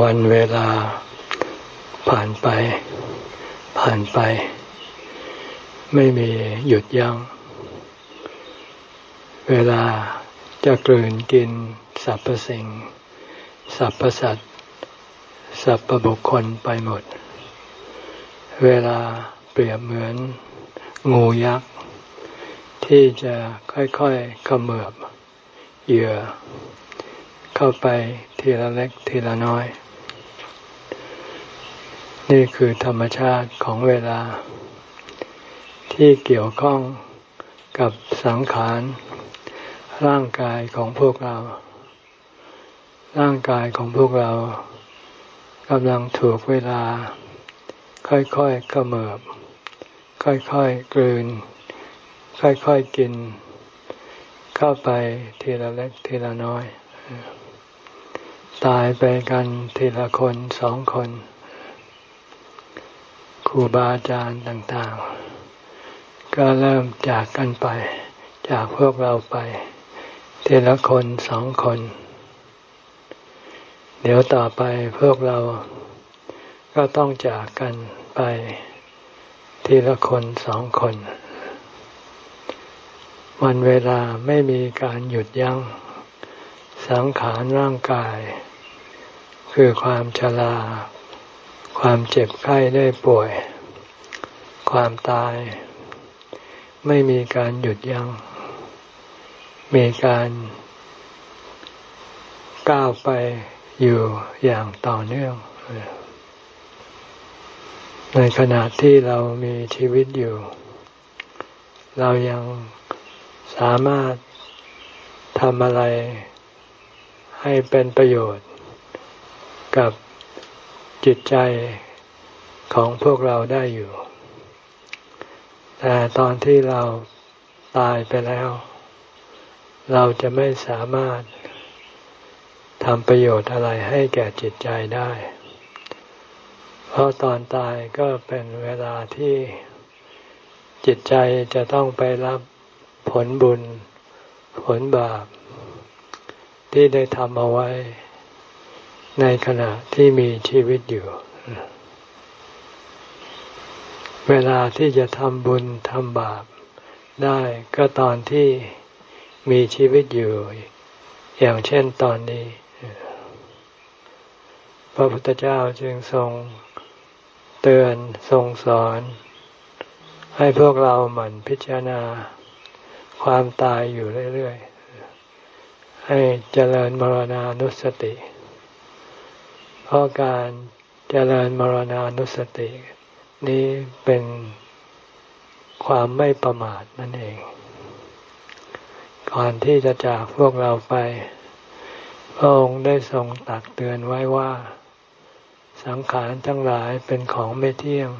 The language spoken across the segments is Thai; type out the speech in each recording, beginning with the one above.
วันเวลาผ่านไป ผ่านไป ไม่มีหยุดยัง้ง เวลาจะกลืนกินสรรพสิ่ง สรรพสัตว์สรรพบุคคลไปหมด เวลาเปรียบเหมือนงูยักษ์ ที่จะค่อยๆเขมือบเหยื่อเข้าไปทีละเล็กทีละน้อย นี่คือธรรมชาติของเวลา ที่เกี่ยวข้องกับสังขาร ร่างกายของพวกเรา ร่างกายของพวกเรากำลังถูกเวลา ค่อยๆเมือบค่อยๆกลืน ค่อยๆกิน เข้าไปทีละเล็กทีละน้อย ตายไปกันทีละคนสองคน รูบาอาจารย์ต่างๆ ก็เริ่มจากกันไป จากพวกเราไปทีละคนสองคน เดี๋ยวต่อไปพวกเราก็ต้องจากกันไป ทีละคนสองคน วันเวลาไม่มีการหยุดยัง้ง สังขารร่างกาย คือความชรา ความเจ็บไข้ได้ป่วย ความตาย ไม่มีการหยุดยัง้ง มีการก้าวไปอยู่อย่างต่อเนื่อง ในขณะที่เรามีชีวิตอยู่ เรายังสามารถทำอะไรให้เป็นประโยชน์ กับ จิตใจของพวกเราได้อยู่ แต่ตอนที่เราตายไปแล้ว เราจะไม่สามารถทำประโยชน์อะไรให้แก่จิตใจได้ เพราะตอนตายก็เป็นเวลาที่จิตใจจะต้องไปรับผลบุญ ผลบาป ที่ได้ทำเอาไว้ ในขณะที่มีชีวิตอยู่ เวลาที่จะทำบุญทำบาป ได้ก็ตอนที่มีชีวิตอยู่ อย่างเช่นตอนนี้ พระพุทธเจ้าจึงทรงเตือนทรงสอน ให้พวกเราหมั่นพิจารณา ความตายอยู่เรื่อย ๆ ให้เจริญมรณานุสติ เพราะการเจริญมรณานุสติ นี้เป็นความไม่ประมาทนั่นเอง ก่อนที่จะจากพวกเราไป พระองค์ได้ทรงตักเตือนไว้ว่า สังขารทั้งหลายเป็นของไม่เที่ยง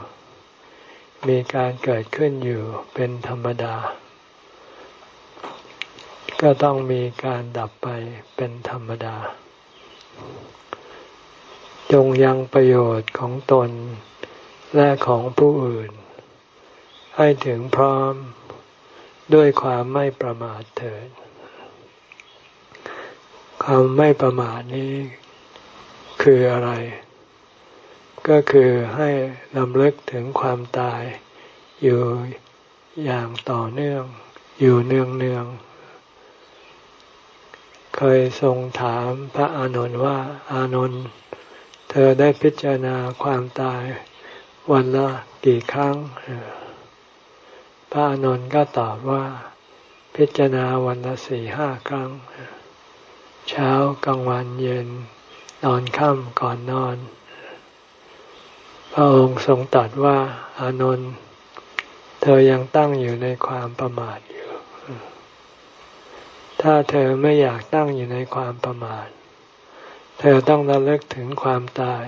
มีการเกิดขึ้นอยู่เป็นธรรมดา ก็ต้องมีการดับไปเป็นธรรมดา จงยังประโยชน์ของตนและของผู้อื่น ให้ถึงพร้อมด้วยความไม่ประมาทเถิดความไม่ประมาทนี้คืออะไร ก็คือให้ลำลึกถึงความตายอยู่อย่างต่อเนื่อง อยู่เนืองเนือง เคยทรงถามพระอานนท์ว่า อานนท์ เธอได้พิจารณาความตายวันละกี่ครั้ง พระอนนท์ก็ตอบว่า พิจารณาวันละสี่ห้าครั้ง เช้ากลางวันเย็นนอนค่ำก่อนนอน พระองค์ทรงตรัสว่า อานนท์เธอยังตั้งอยู่ในความประมาทอยู่ ถ้าเธอไม่อยากตั้งอยู่ในความประมาท เธอต้องระลึกถึงความตาย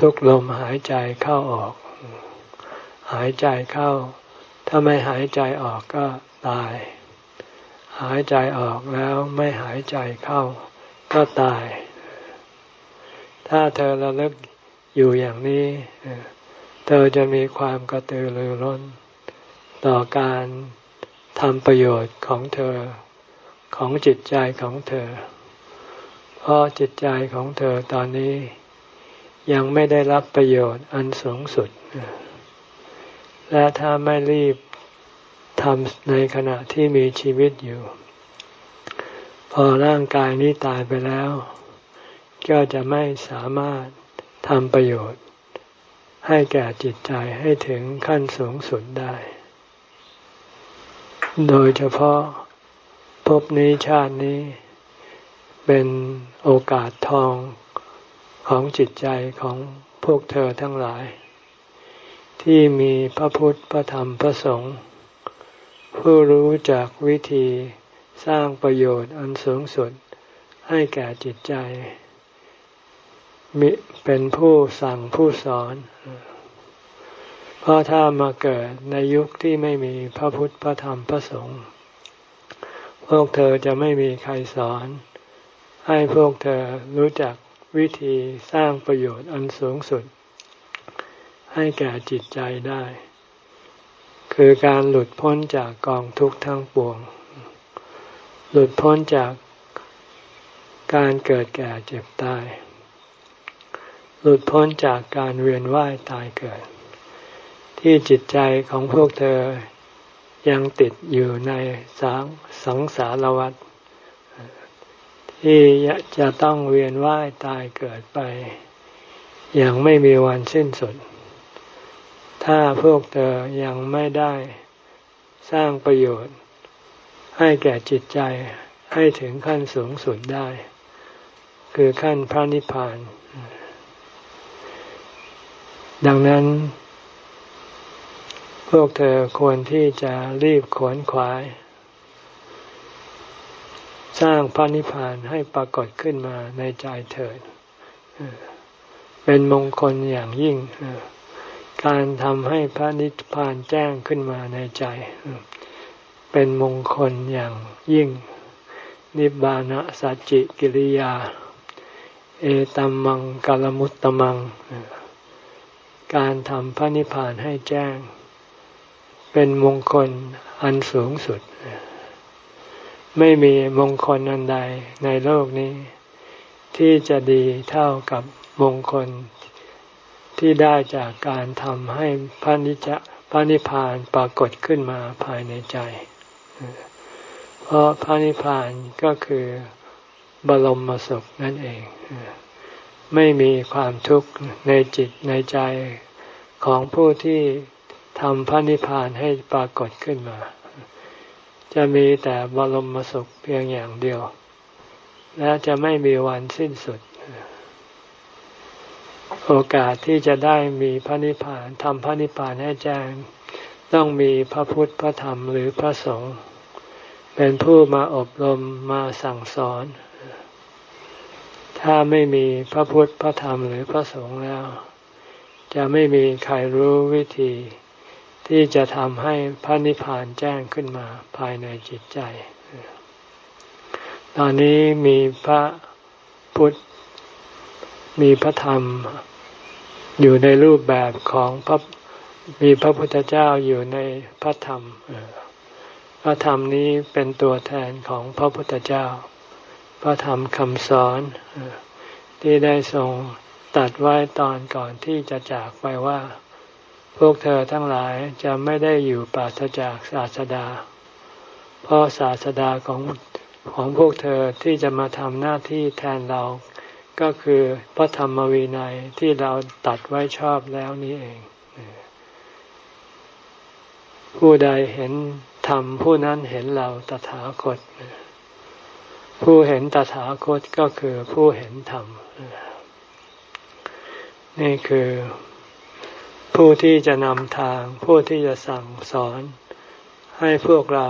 ทุกลมหายใจเข้าออก หายใจเข้า ถ้าไม่หายใจออกก็ตาย หายใจออกแล้วไม่หายใจเข้า ก็ตาย ถ้าเธอระลึกอยู่อย่างนี้เธอจะมีความกระตือรือร้น ต่อการทำประโยชน์ของเธอของจิตใจของเธอ เพราะจิตใจของเธอตอนนี้ ยังไม่ได้รับประโยชน์อันสูงสุด และถ้าไม่รีบทำในขณะที่มีชีวิตอยู่ พอร่างกายนี้ตายไปแล้ว ก็จะไม่สามารถทำประโยชน์ ให้แก่จิตใจให้ถึงขั้นสูงสุดได้ โดยเฉพาะภพนี้ชาตินี้ เป็นโอกาสทองของจิตใจของพวกเธอทั้งหลาย ที่มีพระพุทธพระธรรมพระสงฆ์ผู้รู้จักวิธีสร้างประโยชน์อันสูงสุดให้แก่จิตใจมิเป็นผู้สั่งผู้สอน เพราะถ้ามาเกิดในยุคที่ไม่มีพระพุทธพระธรรมพระสงฆ์พวกเธอจะไม่มีใครสอน ให้พวกเธอรู้จักวิธีสร้างประโยชน์อันสูงสุด ให้แก่จิตใจได้ คือการหลุดพ้นจากกองทุกข์ทั้งปวง หลุดพ้นจากการเกิดแก่เจ็บตาย หลุดพ้นจากการเวียนว่ายตายเกิด ที่จิตใจของพวกเธอยังติดอยู่ในสังสังสารวัฏ ที่จะต้องเวียนว่ายตายเกิดไป อย่างไม่มีวันสิ้นสุด ถ้าพวกเธอยังไม่ได้สร้างประโยชน์ ให้แก่จิตใจให้ถึงขั้นสูงสุดได้ คือขั้นพระนิพพาน ดังนั้น พวกเธอควรที่จะรีบขวนขวาย สร้างพระนิพพานให้ปรากฏขึ้นมาในใจเถิด เป็นมงคลอย่างยิ่ง การทำให้พระนิพพานแจ้งขึ้นมาในใจ เป็นมงคลอย่างยิ่ง นิบานะสัจจิกิริยา เอตัมมังกลมุตตมัง การทำพระนิพพานให้แจ้ง เป็นมงคลอันสูงสุด ไม่มีมงคลอันใดในโลกนี้ ที่จะดีเท่ากับมงคลที่ได้จากการทำให้พระนิจพระนิพพานปรากฏขึ้นมาภายในใจ เพราะพระนิพพานก็คือบรมสุขนั่นเอง ไม่มีความทุกข์ในจิตในใจของผู้ที่ทำพระนิพพานให้ปรากฏขึ้นมา จะมีแต่บรมสุขเพียงอย่างเดียว และจะไม่มีวันสิ้นสุด โอกาสที่จะได้มีพระนิพพานทำพระนิพพานให้แจ้ง ต้องมีพระพุทธพระธรรมหรือพระสงฆ์เป็นผู้มาอบรมมาสั่งสอน ถ้าไม่มีพระพุทธพระธรรมหรือพระสงฆ์แล้ว จะไม่มีใครรู้วิธี ที่จะทำให้พระนิพพานแจ้งขึ้นมาภายในจิตใจ ตอนนี้มีพระพุทธ มีพระธรรมอยู่ในรูปแบบของพระมีพระพุทธเจ้าอยู่ในพระธรรม พระธรรมนี้เป็นตัวแทนของพระพุทธเจ้า พระธรรมคำสอนที่ได้ทรงตัดไว้ตอนก่อนที่จะจากไปว่า พวกเธอทั้งหลายจะไม่ได้อยู่ปราศจากศาสดา เพราะศาสดาของของพวกเธอที่จะมาทำหน้าที่แทนเรา ก็คือพระธรรมวินัยที่เราตัดไว้ชอบแล้วนี้เอง ผู้ใดเห็นธรรมผู้นั้นเห็นเราตถาคต ผู้เห็นตถาคตก็คือผู้เห็นธรรมนี่คือ ผู้ที่จะนำทาง ผู้ที่จะสั่งสอน ให้พวกเรา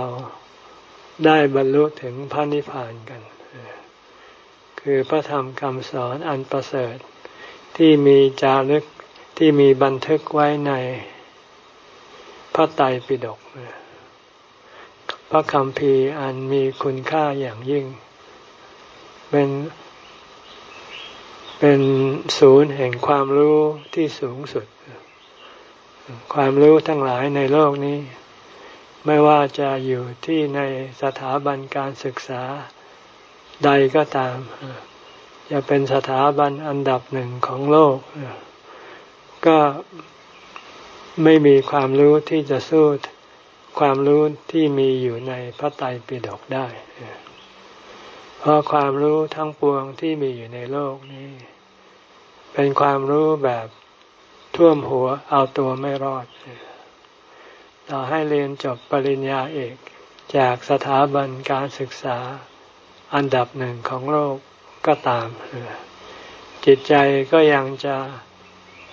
ได้บรรลุถึงพระนิพพานกัน คือพระธรรมคำสอนอันประเสริฐ ที่มีจารึกที่มีบันทึกไว้ในพระไตรปิฎกพระคำพีอันมีคุณค่าอย่างยิ่ง เป็นเป็นศูนย์แห่งความรู้ที่สูงสุด ความรู้ทั้งหลายในโลกนี้ ไม่ว่าจะอยู่ที่ในสถาบันการศึกษาใดก็ตาม จะเป็นสถาบันอันดับหนึ่งของโลก ก็ไม่มีความรู้ที่จะสู้ความรู้ที่มีอยู่ในพระไตรปิฎกได้ เพราะความรู้ทั้งปวงที่มีอยู่ในโลกนี้ เป็นความรู้แบบ ท่วมหัวเอาตัวไม่รอด ต่อให้เรียนจบปริญญาเอก จากสถาบันการศึกษาอันดับหนึ่งของโลกก็ตาม จิตใจก็ยังจะ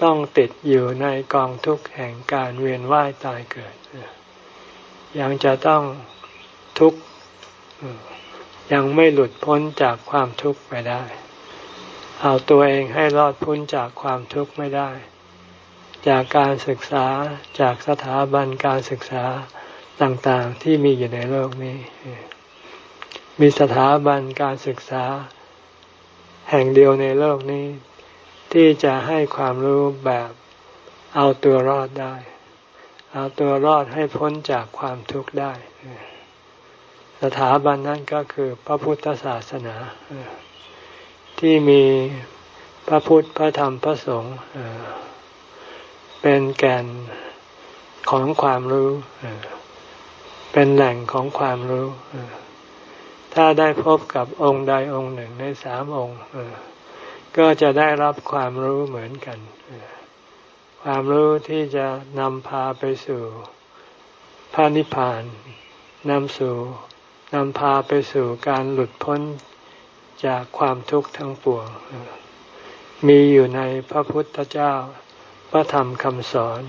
ต้องติดอยู่ในกองทุกข์แห่งการเวียนว่ายตายเกิด ยังจะต้องทุกข์ยังไม่หลุดพ้นจากความทุกข์ไปได้ เอาตัวเองให้รอดพ้นจากความทุกข์ไม่ได้ จากการศึกษาจากสถาบันการศึกษาต่างๆที่มีอยู่ในโลกนี้ มีสถาบันการศึกษา แห่งเดียวในโลกนี้ ที่จะให้ความรู้แบบเอาตัวรอดได้ เอาตัวรอดให้พ้นจากความทุกข์ได้ สถาบันนั้นก็คือพระพุทธศาสนา ที่มีพระพุทธพระธรรมพระสงฆ์ เป็นแก่นของความรู้ เป็นแหล่งของความรู้ ถ้าได้พบกับองค์ใดองค์หนึ่งในสามองค์ ก็จะได้รับความรู้เหมือนกัน ความรู้ที่จะนำพาไปสู่พระนิพพานนำสู่นำพาไปสู่การหลุดพ้นจากความทุกข์ทั้งปวง มีอยู่ในพระพุทธเจ้า พระธรรมคำสอน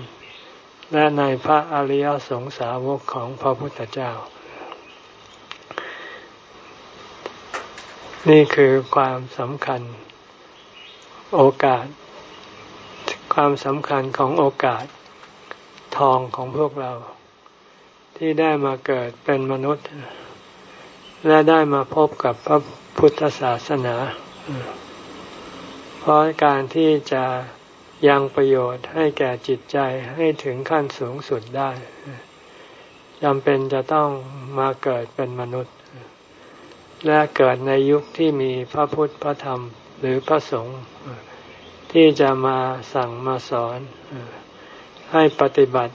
และในพระอริยสงสาวกของพระพุทธเจ้า นี่คือความสำคัญโอกาส ความสำคัญของโอกาสทองของพวกเรา ที่ได้มาเกิดเป็นมนุษย์ และได้มาพบกับพระพุทธศาสนา เพราะการที่จะ ยังประโยชน์ให้แก่จิตใจให้ถึงขั้นสูงสุดได้จำเป็นจะต้องมาเกิดเป็นมนุษย์ และเกิดในยุคที่มีพระพุทธพระธรรม หรือพระสงฆ์ที่จะมาสั่งมาสอน ให้ปฏิบัติ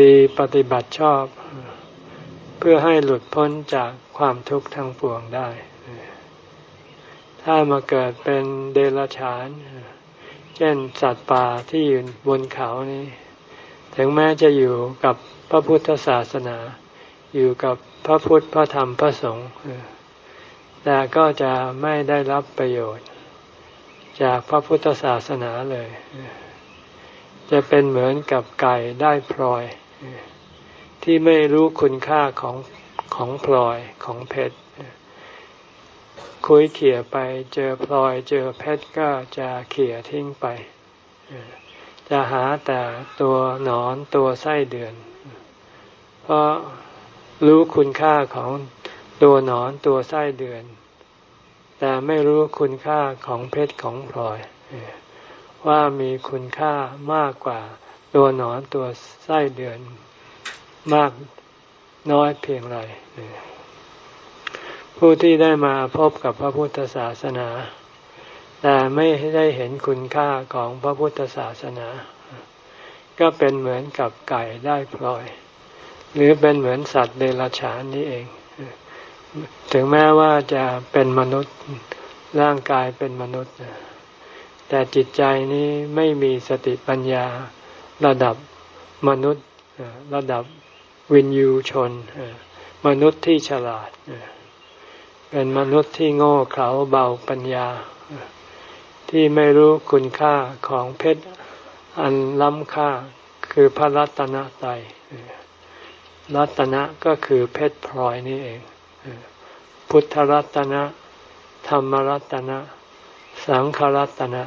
ดีปฏิบัติชอบ เพื่อให้หลุดพ้นจากความทุกข์ทั้งปวงได้ ถ้ามาเกิดเป็นเดรัจฉาน เช่นสัตว์ป่าที่อยู่บนเขานี้ ถึงแม้จะอยู่กับพระพุทธศาสนา อยู่กับพระพุทธพระธรรมพระสงฆ์แต่ก็จะไม่ได้รับประโยชน์ จากพระพุทธศาสนาเลย จะเป็นเหมือนกับไก่ได้พลอย ที่ไม่รู้คุณค่าของของพลอยของเพชร คุยเขี่ยไปเจอพลอยเจอเพชรก็จะเขี่ยทิ้งไป จะหาแต่ตัวหนอนตัวไส้เดือน เพราะรู้คุณค่าของตัวหนอนตัวไส้เดือน แต่ไม่รู้คุณค่าของเพชรของพลอย ว่ามีคุณค่ามากกว่าตัวหนอนตัวไส้เดือนมากน้อยเพียงไร ผู้ที่ได้มาพบกับพระพุทธศาสนา แต่ไม่ได้เห็นคุณค่าของพระพุทธศาสนา ก็เป็นเหมือนกับไก่ได้พลอย หรือเป็นเหมือนสัตว์เดรัจฉานนี้เอง ถึงแม้ว่าจะเป็นมนุษย์ร่างกายเป็นมนุษย์ แต่จิตใจนี้ไม่มีสติปัญญาระดับมนุษย์ระดับวินยูชน มนุษย์ที่ฉลาด เป็นมนุษย์ที่โง่เขลาเบาปัญญา ที่ไม่รู้คุณค่าของเพชรอันล้ำค่าคือพระรัตนตรัยรัตนะก็คือเพชรพลอยนี่เอง พุทธรัตนะ ธรรมรัตนะ สังขรัตนะ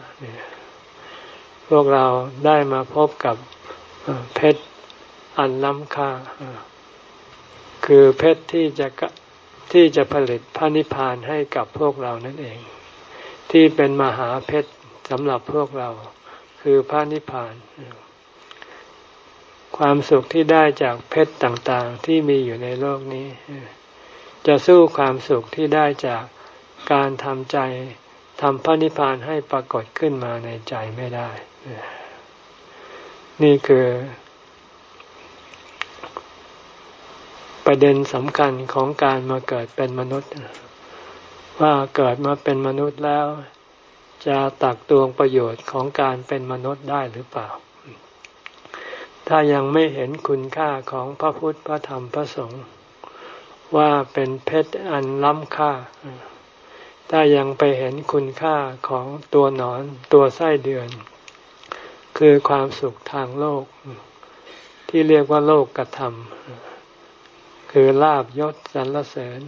พวกเราได้มาพบกับเพชรอันล้ำค่า คือเพชรที่จะ ที่จะผลิตพระนิพพานให้กับพวกเรานั่นเอง ที่เป็นมหาเพชรสำหรับพวกเรา คือพระนิพพาน ความสุขที่ได้จากเพชรต่างๆที่มีอยู่ในโลกนี้ จะสู้ความสุขที่ได้จากการทำใจทำพระนิพพานให้ปรากฏขึ้นมาในใจไม่ได้ นี่คือ ประเด็นสำคัญของการมาเกิดเป็นมนุษย์ ว่าเกิดมาเป็นมนุษย์แล้ว จะตักตวงประโยชน์ของการเป็นมนุษย์ได้หรือเปล่า ถ้ายังไม่เห็นคุณค่าของพระพุทธพระธรรมพระสงฆ์ว่าเป็นเพชรอันล้ำค่า ถ้ายังไปเห็นคุณค่าของตัวหนอนตัวไส้เดือน คือความสุขทางโลก ที่เรียกว่าโลกกระทำ คือลาบยศสรรเสริญ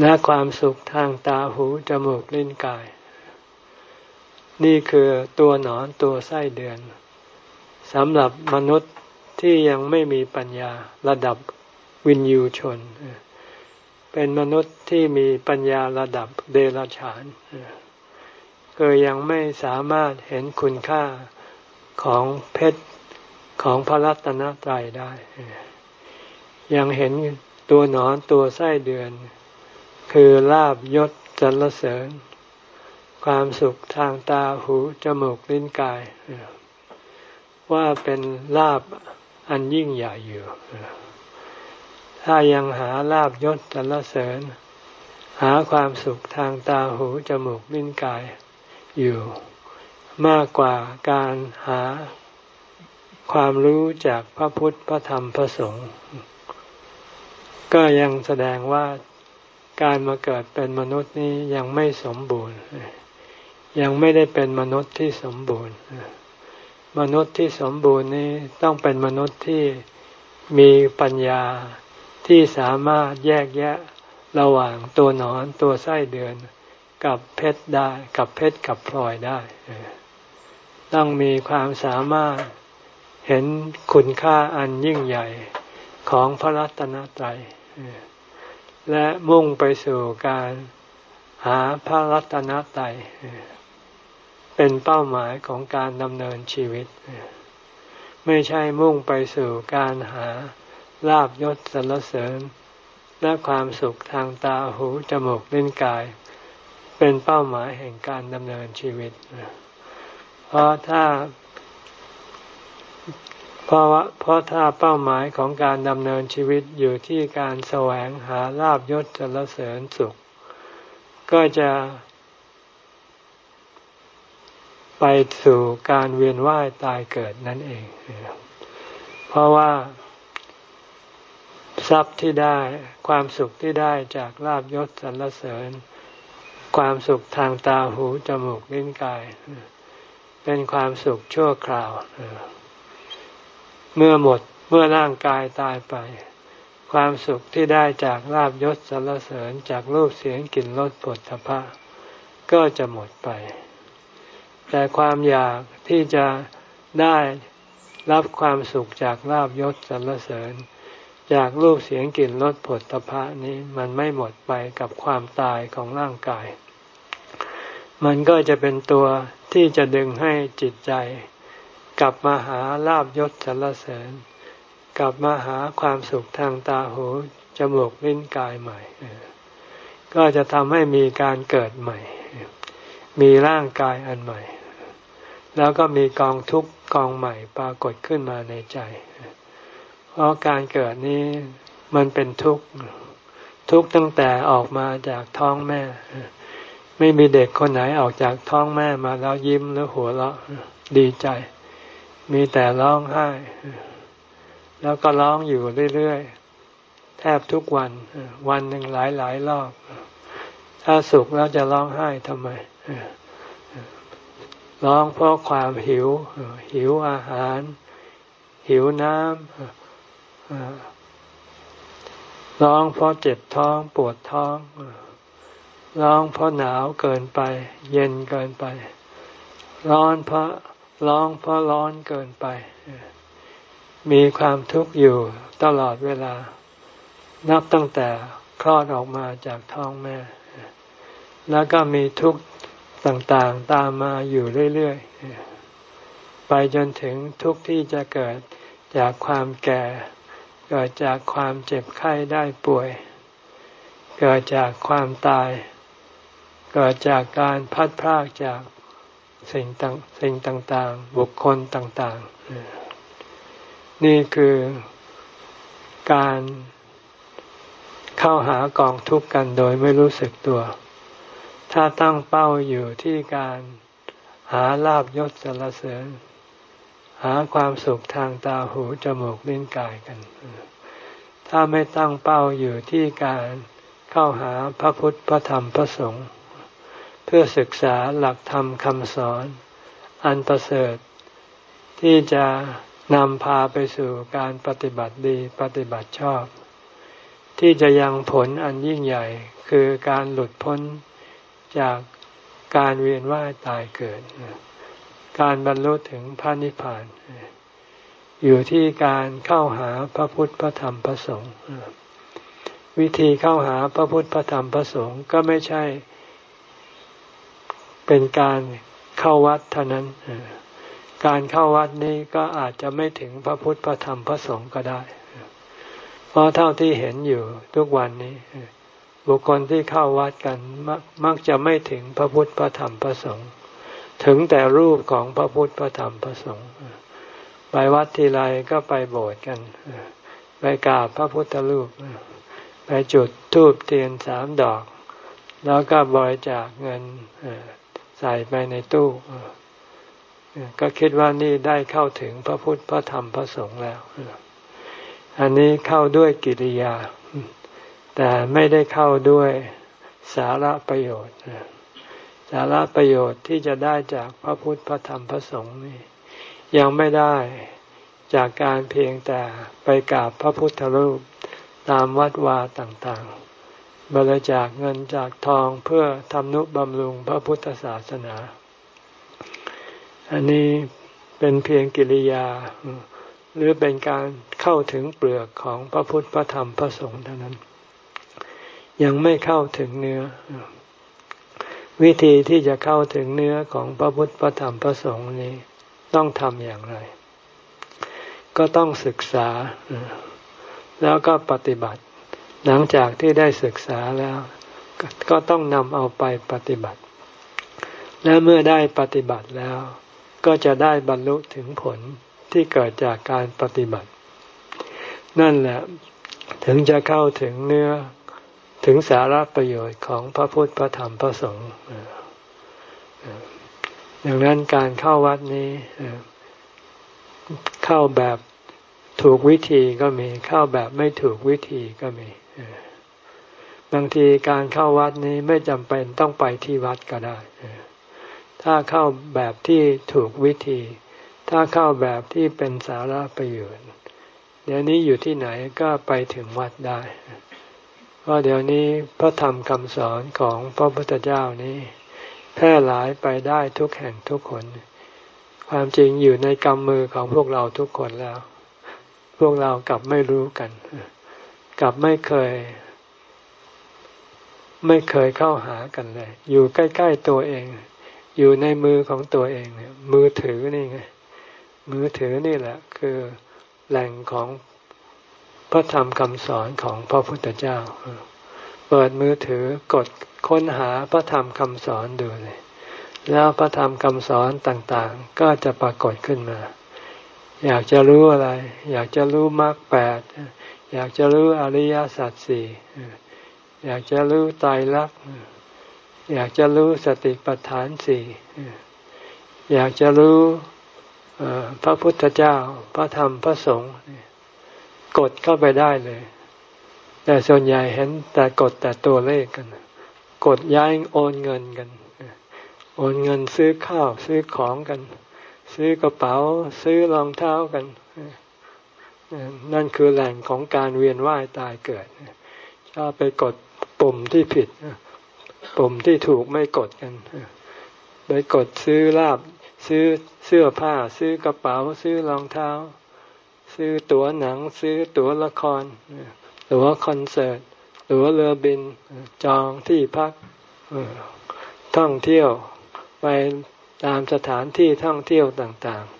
และความสุขทางตาหูจมูกลิ้นกาย นี่คือตัวหนอนตัวไส้เดือนสำหรับมนุษย์ที่ยังไม่มีปัญญาระดับวินยูชน เป็นมนุษย์ที่มีปัญญาระดับเดรัจฉานก็ยังไม่สามารถเห็นคุณค่าของเพชรของพระรัตนตรัยได้ ยังเห็นตัวหนอนตัวไส้เดือน คือลาบยศสรรเสริญ ความสุขทางตาหูจมูกลิ้นกาย ว่าเป็นลาบอันยิ่งใหญ่อยู่ ถ้ายังหาลาบยศสรรเสริญ หาความสุขทางตาหูจมูกลิ้นกายอยู่ มากกว่าการหาความรู้จากพระพุทธพระธรรมพระสงฆ์ ก็ยังแสดงว่าการมาเกิดเป็นมนุษย์นี้ยังไม่สมบูรณ์ ยังไม่ได้เป็นมนุษย์ที่สมบูรณ์ มนุษย์ที่สมบูรณ์นี้ต้องเป็นมนุษย์ที่มีปัญญาที่สามารถแยกแยะระหว่างตัวหนอนตัวไส้เดือนกับเพชรได้กับเพชรกับพลอยได้ ต้องมีความสามารถเห็นคุณค่าอันยิ่งใหญ่ของพระรัตนตรัย และมุ่งไปสู่การหาพระรัตนตรัยเป็นเป้าหมายของการดำเนินชีวิต ไม่ใช่มุ่งไปสู่การหาลาบยศสรรเสริญ และความสุขทางตาหูจมูกลิ้นกาย เป็นเป้าหมายแห่งการดำเนินชีวิต เพราะถ้า เพราะว่าเพราะถ้าเป้าหมายของการดำเนินชีวิตอยู่ที่การแสวงหาลาบยศสรรเสริญสุข ก็จะไปสู่การเวียนว่ายตายเกิดนั่นเอง เพราะว่า ทรัพย์ที่ได้ความสุขที่ได้จากลาบยศสรรเสริญ ความสุขทางตาหูจมูกลิ้นกาย เป็นความสุขชั่วคราว เมื่อหมดเมื่อร่างกายตายไป ความสุขที่ได้จากลาบยศสรรเสริญจากรูปเสียงกลิ่นรสผลทพะก็จะหมดไป แต่ความอยากที่จะได้รับความสุขจากลาบยศสรรเสริญ จากรูปเสียงกลิ่นรสผลตภะนี้มันไม่หมดไปกับความตายของร่างกาย มันก็จะเป็นตัวที่จะดึงให้จิตใจ กลับมาหาลาบยศสรรเสริญ กลับมาหาความสุขทางตาหูจมูกลิ้นกายใหม่ ก็จะทำให้มีการเกิดใหม่ มีร่างกายอันใหม่ แล้วก็มีกองทุกข์กองใหม่ปรากฏขึ้นมาในใจ เพราะการเกิดนี้มันเป็นทุกข์ทุกข์ตั้งแต่ออกมาจากท้องแม่ ไม่มีเด็กคนไหนออกจากท้องแม่มาแล้วยิ้มหรือหัวเราะดีใจ มีแต่ร้องไห้ แล้วก็ร้องอยู่เรื่อยๆ แทบทุกวัน วันหนึ่งหลายหลายรอบ ถ้าสุขแล้วจะร้องไห้ทำไม ร้องเพราะความหิว หิวอาหาร หิวน้ำร้องเพราะเจ็บท้องปวดท้องร้องเพราะหนาวเกินไป เย็นเกินไป ร้อนเพราะ ร้องเพราะร้อนเกินไป มีความทุกข์อยู่ตลอดเวลา นับตั้งแต่คลอดออกมาจากท้องแม่ แล้วก็มีทุกข์ต่างๆตามมาอยู่เรื่อยๆ ไปจนถึงทุกข์ที่จะเกิดจากความแก่ เกิดจากความเจ็บไข้ได้ป่วย เกิดจากความตาย เกิดจากการพัดพรากจาก สิ่งต่างสิ่งต่างๆ บุคคลต่างๆ นี่คือการเข้าหากองทุกข์กันโดยไม่รู้สึกตัว ถ้าตั้งเป้าอยู่ที่การหาลาบยศสรรเสริญ หาความสุขทางตาหูจมูกลิ้นกายกัน ถ้าไม่ตั้งเป้าอยู่ที่การเข้าหาพระพุทธพระธรรมพระสงฆ์ พื่อศึกษาหลักธรรมคำสอน อันประเสริฐ ที่จะนำพาไปสู่การปฏิบัติดีปฏิบัติชอบ ที่จะยังผลอันยิ่งใหญ่ คือการหลุดพ้นจากการเวียนว่ายตายเกิด การบรรลุถึงพระนิพพาน อยู่ที่การเข้าหาพระพุทธพระธรรมพระสงฆ์วิธีเข้าหาพระพุทธพระธรรมพระสงฆ์ก็ไม่ใช่ เป็นการเข้าวัดเท่านั้น การเข้าวัดนี้ก็อาจจะไม่ถึงพระพุทธพระธรรมพระสงฆ์ก็ได้ เพราะเท่าที่เห็นอยู่ทุกวันนี้ บุคคลที่เข้าวัดกันมมักจะไม่ถึงพระพุทธพระธรรมพระสงฆ์ถึงแต่รูปของพระพุทธพระธรรมพระสงฆ์ไปวัดทีไรก็ไปโบสถ์กันไปกราบพระพุทธรูป ไปจุดธูปเทียนสามดอก แล้วก็บริจาคเงิน ใส่ไปในตู้ก็คิดว่านี่ได้เข้าถึงพระพุทธพระธรรมพระสงฆ์แล้ว อันนี้เข้าด้วยกิริยา แต่ไม่ได้เข้าด้วยสาระประโยชน์ สาระประโยชน์ที่จะได้จากพระพุทธพระธรรมพระสงฆ์นี่ยังไม่ได้จากการเพียงแต่ไปกราบพระพุทธรูปตามวัดวาต่างๆ บริจาคเงินจากทองเพื่อทำนุบำรุงพระพุทธศาสนา อันนี้เป็นเพียงกิริยา หรือเป็นการเข้าถึงเปลือกของพระพุทธพระธรรมพระสงฆ์เท่านั้น ยังไม่เข้าถึงเนื้อ วิธีที่จะเข้าถึงเนื้อของพระพุทธพระธรรมพระสงฆ์นี้ต้องทำอย่างไร ก็ต้องศึกษาแล้วก็ปฏิบัติ หลังจากที่ได้ศึกษาแล้ว ก็ต้องนำเอาไปปฏิบัติ และเมื่อได้ปฏิบัติแล้ว ก็จะได้บรรลุถึงผลที่เกิดจากการปฏิบัติ นั่นแหละถึงจะเข้าถึงเนื้อถึงสาระประโยชน์ของพระพุทธพระธรรมพระสงฆ์ดังนั้นการเข้าวัดนี้เข้าแบบถูกวิธีก็มี เข้าแบบไม่ถูกวิธีก็มี บางทีการเข้าวัดนี้ไม่จำเป็นต้องไปที่วัดก็ได้ ถ้าเข้าแบบที่ถูกวิธี ถ้าเข้าแบบที่เป็นสาระประโยชน์ เดี๋ยวนี้อยู่ที่ไหนก็ไปถึงวัดได้ เพราะเดี๋ยวนี้พระธรรมคำสอนของพระพุทธเจ้านี้ แพร่หลายไปได้ทุกแห่งทุกคน ความจริงอยู่ในกำมือของพวกเราทุกคนแล้ว พวกเรากลับไม่รู้กัน กับไม่เคย ไม่เคยเข้าหากันเลย อยู่ใกล้ๆตัวเอง อยู่ในมือของตัวเองเนี่ยมือถือนี่ไงมือถือนี่แหละ คือแหล่งของพระธรรมคำสอนของพระพุทธเจ้า เปิดมือถือกดค้นหาพระธรรมคำสอนดูเลย แล้วพระธรรมคำสอนต่างๆ ก็จะปรากฏขึ้นมา อยากจะรู้อะไร อยากจะรู้มรรคแปด อยากจะรู้อริยสัจสี่อยากจะรู้ไตรลักษณ์อยากจะรู้สติปัฏฐานสี่อยากจะรู้พระพุทธเจ้า พระธรรมพระสงฆ์กดเข้าไปได้เลย แต่ส่วนใหญ่เห็นแต่กดแต่ตัวเลขกัน กดย้ายโอนเงินกัน โอนเงินซื้อข้าว ซื้อของกัน ซื้อกระเป๋า ซื้อรองเท้ากัน นั่นคือแหล่งของการเวียนว่ายตายเกิดชอบไปกดปุ่มที่ผิด ปุ่มที่ถูกไม่กดกันไปกดซื้อลาบ ซื้อเสื้อผ้า ซื้อกระเป๋า ซื้อรองเท้า ซื้อตั๋วหนัง ซื้อตั๋วละคร ตั๋วคอนเสิร์ต ตั๋วเรือบิน จองที่พักท่องเที่ยวไปตามสถานที่ท่องเที่ยวต่างๆ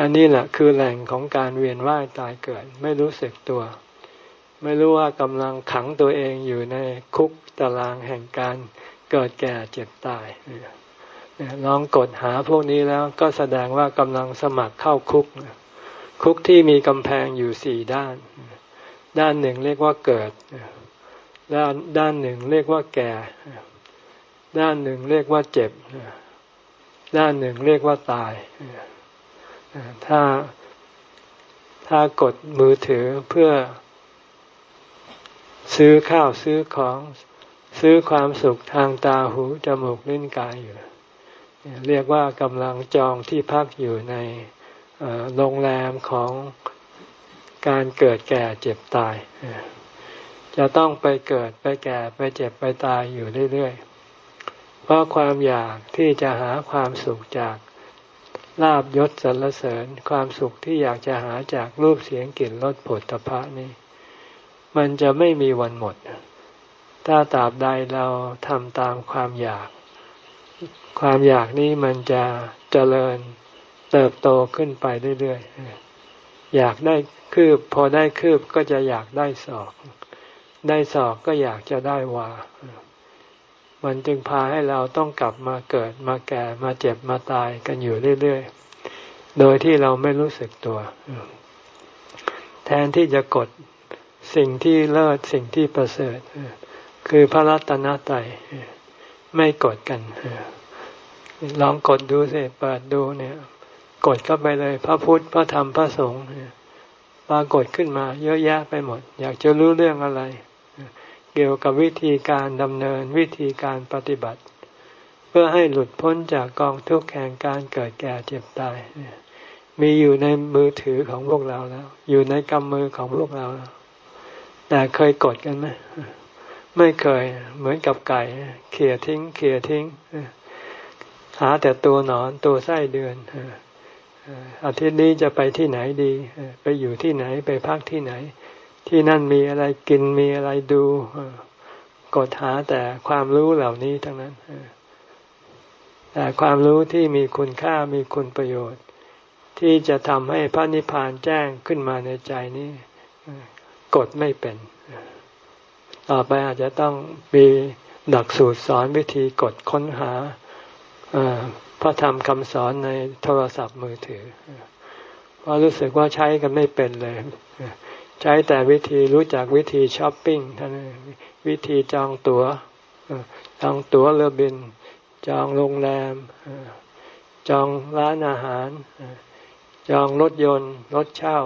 อันนี้แหละคือแหล่งของการเวียนว่ายตายเกิด ไม่รู้สึกตัว ไม่รู้ว่ากำลังขังตัวเองอยู่ในคุกตารางแห่งการเกิดแก่เจ็บตายลองกดหาพวกนี้แล้วก็แสดงว่ากำลังสมัครเข้าคุก คุกที่มีกำแพงอยู่สี่ด้าน ด้านหนึ่งเรียกว่าเกิด ด้านด้านหนึ่งเรียกว่าแก่ ด้านหนึ่งเรียกว่าเจ็บ ด้านหนึ่งเรียกว่าตาย ถ้าถ้ากดมือถือเพื่อ ซื้อข้าวซื้อของซื้อความสุขทางตาหูจมูกลิ้นกายอยู่ เรียกว่ากำลังจองที่พักอยู่ในโรงแรมของการเกิดแก่เจ็บตาย จะต้องไปเกิดไปแก่ไปเจ็บไปตายอยู่เรื่อยๆ เพราะความอยากที่จะหาความสุขจาก ลาบยศสรรเสริญความสุขที่อยากจะหาจากรูปเสียงกลิ่นรสผลตภะนี่มันจะไม่มีวันหมด ถ้าตราบใดเราทำตามความอยาก ความอยากนี้มันจะเจริญเติบโตขึ้นไปเรื่อยๆอยากได้คืบ พอได้คืบก็จะอยากได้ศอก ได้ศอกก็อยากจะได้วา มันจึงพาให้เราต้องกลับมาเกิดมาแก่มาเจ็บมาตายกันอยู่เรื่อยๆ โดยที่เราไม่รู้สึกตัว แทนที่จะกดสิ่งที่เลิศสิ่งที่ประเสริฐ คือพระรัตนตรัยไม่กดกันลองกดดูสิเปิดดูเนี่ย กดเข้าไปเลย พระพุทธพระธรรมพระสงฆ์ปรากฏขึ้นมา เยอะแยะไปหมด อยากจะรู้เรื่องอะไร เกี่ยวกับวิธีการดำเนินวิธีการปฏิบัติ เพื่อให้หลุดพ้นจากกองทุกข์แห่งการเกิดแก่เจ็บตาย มีอยู่ในมือถือของพวกเราแล้ว อยู่ในกำมือของพวกเราแล้วแต่เคยกดกันไหมไม่เคยเหมือนกับไก่เขี่ยทิ้งเขี่ยทิ้งหาแต่ตัวหนอนตัวไส้เดือนอาทิตย์นี้จะไปที่ไหนดี ไปอยู่ที่ไหนไปพักที่ไหน ที่นั่นมีอะไรกินมีอะไรดูกดหาแต่ความรู้เหล่านี้ทั้งนั้นแต่ความรู้ที่มีคุณค่ามีคุณประโยชน์ ที่จะทำให้พระนิพพานแจ้งขึ้นมาในใจนี้กดไม่เป็น ต่อไปอาจจะต้องมีหลักสูตรสอนวิธีกดค้นหาพระธรรมคำสอนในโทรศัพท์มือถือเพราะรู้สึกว่าใช้กันไม่เป็นเลย ใช้แต่วิธีรู้จักวิธีช้อปปิ้งท่านวิธีจองตัว๋วจองตั๋วเรือบิน จองโรงแรม จองร้านอาหาร จองรถยนต์ รถเช่า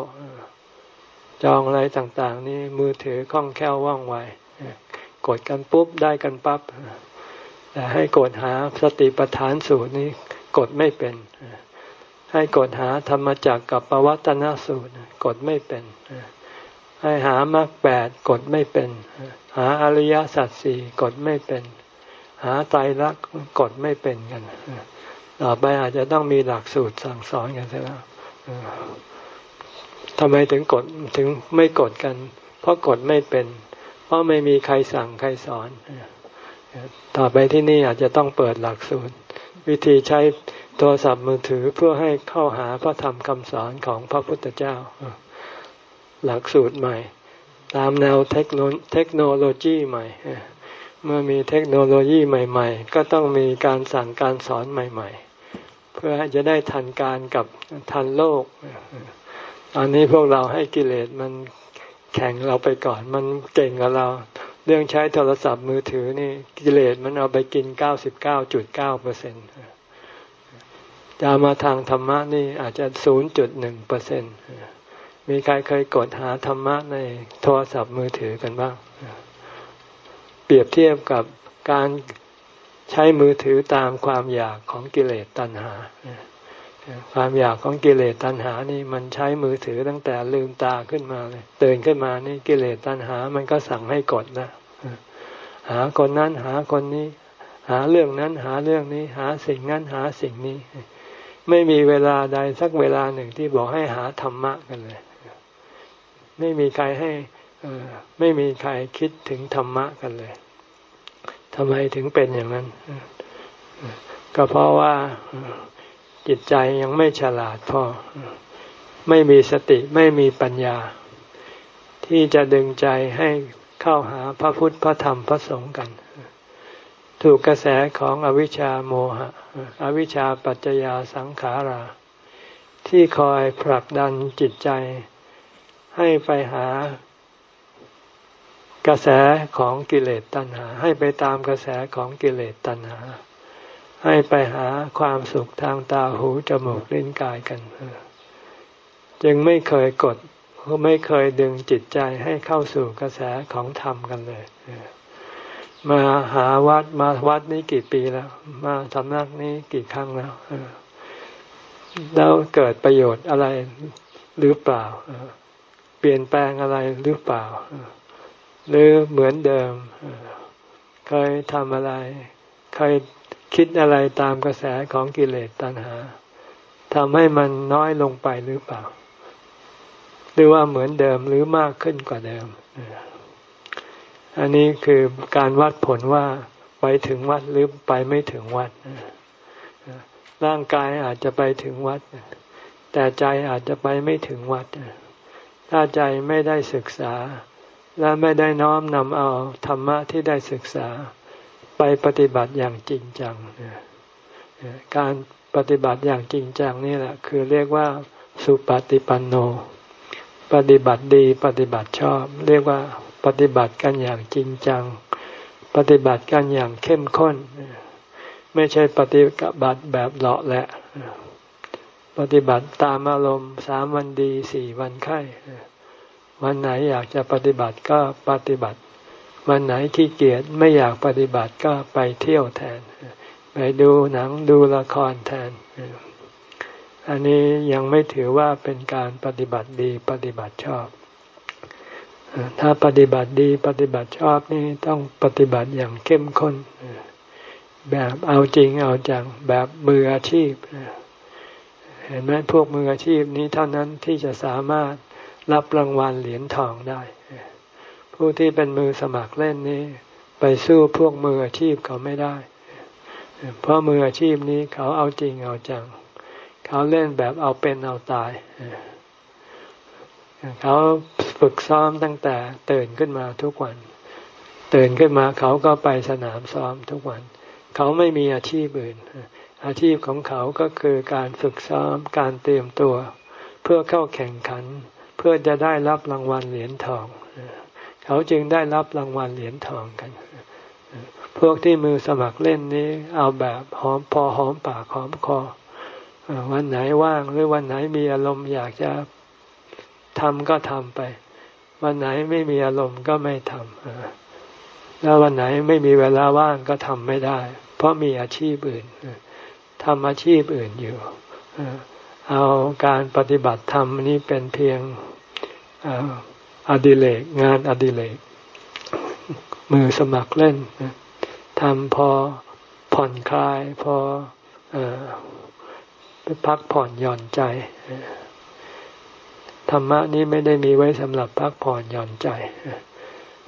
จองอะไรต่าง ๆ นี่มือถือคล่องแคล่วว่องไวกดกันปุ๊บได้กันปับ๊บแต่ให้กดหาสติปัฏฐานสูตรนี้กดไม่เป็น ให้กดหาธรรมจักกับปวัตนสูตร กดไม่เป็น ให้หามรรคแปดกดไม่เป็น หาอริยสัจสี่กดไม่เป็น หาไตรลักษณ์กดไม่เป็นกันต่อไปอาจจะต้องมีหลักสูตรสั่งสอนกันเสียแล้วทำไมถึงกดถึงไม่กดกัน เพราะกดไม่เป็น เพราะไม่มีใครสั่งใครสอนต่อไปที่นี่อาจจะต้องเปิดหลักสูตร วิธีใช้โทรศัพท์มือถือเพื่อให้เข้าหาพระธรรมคำสอนของพระพุทธเจ้า หลักสูตรใหม่ ตามแนวเทคโนเทคโนโลยีใหม่ เมื่อมีเทคโนโลยีใหม่ ๆ ก็ต้องมีการสั่งการสอนใหม่ ๆ เพื่อจะได้ทันการกับทันโลก ตอนนี้พวกเราให้กิเลสมันแข่งเราไปก่อน มันเก่งกับเรา เรื่องใช้โทรศัพท์มือถือนี่กิเลสมันเอาไปกินเก้าสิบเก้าจุดเก้าเปอร์เซ็นต์จะมาทางธรรมะนี่อาจจะศูนย์จุดหนึ่งเปอร์เซ็นต์ มีใครเคยกดหาธรรมะในโทรศัพท์มือถือกันบ้าง เปรียบเทียบกับการใช้มือถือตามความอยากของกิเลสตัณหา ความอยากของกิเลสตัณหานี่มันใช้มือถือตั้งแต่ลืมตาขึ้นมาเลยตื่นขึ้นมานี่กิเลสตัณหา มันก็สั่งให้กดนะหาคนนั้นหาคนนี้ หาเรื่องนั้นหาเรื่องนี้ หาสิ่งนั้นหาสิ่งนี้ ไม่มีเวลาใดสักเวลาหนึ่งที่บอกให้หาธรรมะกันเลย ไม่มีใครให้ไม่มีใครคิดถึงธรรมะกันเลยทำไมถึงเป็นอย่างนั้น ก็เพราะว่าจิตใจยังไม่ฉลาดพอ ไม่มีสติไม่มีปัญญา ที่จะดึงใจให้เข้าหาพระพุทธพระธรรมพระสงฆ์กัน ถูกกระแสของอวิชชาโมหะ อวิชชาปัจจยาสังขารา ที่คอยผลักดันจิตใจ ให้ไปหากระแสของกิเลสตัณหา ให้ไปตามกระแสของกิเลสตัณหา ให้ไปหาความสุขทางตาหูจมูกลิ้นกายกันจึงไม่เคยกดไม่เคยดึงจิตใจให้เข้าสู่กระแสของธรรมกันเลยมาหาวัดมาวัดนี้กี่ปีแล้ว มาสำนักนี้กี่ครั้งแล้วแล้วเกิดประโยชน์อะไรหรือเปล่า เปลี่ยนแปลงอะไรหรือเปล่า หรือเหมือนเดิม เคยทำอะไร เคยคิดอะไรตามกระแสของกิเลสตัณหาทำให้มันน้อยลงไปหรือเปล่า หรือว่าเหมือนเดิมหรือมากขึ้นกว่าเดิม อันนี้คือการวัดผลว่าไปถึงวัดหรือไปไม่ถึงวัด ร่างกายอาจจะไปถึงวัด แต่ใจอาจจะไปไม่ถึงวัด ถ้าใจไม่ได้ศึกษา และไม่ได้น้อมนำเอาธรรมะที่ได้ศึกษา ไปปฏิบัติอย่างจริงจัง การปฏิบัติอย่างจริงจังนี่แหละ คือเรียกว่าสุปฏิปันโน ปฏิบัติดีปฏิบัติชอบ เรียกว่าปฏิบัติกันอย่างจริงจัง ปฏิบัติกันอย่างเข้มข้น ไม่ใช่ปฏิบัติแบบเลาะแหละ ปฏิบัติตามอารมณ์สามวันดีสี่วันไข้วันไหนอยากจะปฏิบัติก็ปฏิบัติ วันไหนขี้เกียจไม่อยากปฏิบัติก็ไปเที่ยวแทน ไปดูหนังดูละครแทน อันนี้ยังไม่ถือว่าเป็นการปฏิบัติดีปฏิบัติชอบ ถ้าปฏิบัติดีปฏิบัติชอบนี่ต้องปฏิบัติอย่างเข้มข้น แบบเอาจริงเอาจังแบบมืออาชีพ เห็นไหมพวกมืออาชีพนี้เท่านั้นที่จะสามารถรับรางวัลเหรียญทองได้ ผู้ที่เป็นมือสมัครเล่นนี้ ไปสู้พวกมืออาชีพเขาไม่ได้ เพราะมืออาชีพนี้เขาเอาจริงเอาจัง เขาเล่นแบบเอาเป็นเอาตาย เขาฝึกซ้อมตั้งแต่ตื่นขึ้นมาทุกวัน ตื่นขึ้นมาเขาก็ไปสนามซ้อมทุกวัน เขาไม่มีอาชีพอื่น อาชีพของเขาก็คือการฝึกซ้อมการเตรียมตัว เพื่อเข้าแข่งขัน เพื่อจะได้รับรางวัลเหรียญทอง เขาจึงได้รับรางวัลเหรียญทองกัน พวกที่มือสมัครเล่นนี้ เอาแบบหอมพอหอมปากหอมคอวันไหนว่างหรือวันไหนมีอารมณ์อยากจะทำก็ทำไป วันไหนไม่มีอารมณ์ก็ไม่ทำแล้ววันไหนไม่มีเวลาว่างก็ทำไม่ได้ เพราะมีอาชีพอื่น ทำอาชีพอื่นอยู่ เอาการปฏิบัติธรรมนี้เป็นเพียงอดิเลกงานอดิเลกมือสมัครเล่นทำพอผ่อนคลาย พอพักผ่อนหย่อนใจธรรมะนี้ไม่ได้มีไว้สำหรับพักผ่อนหย่อนใจ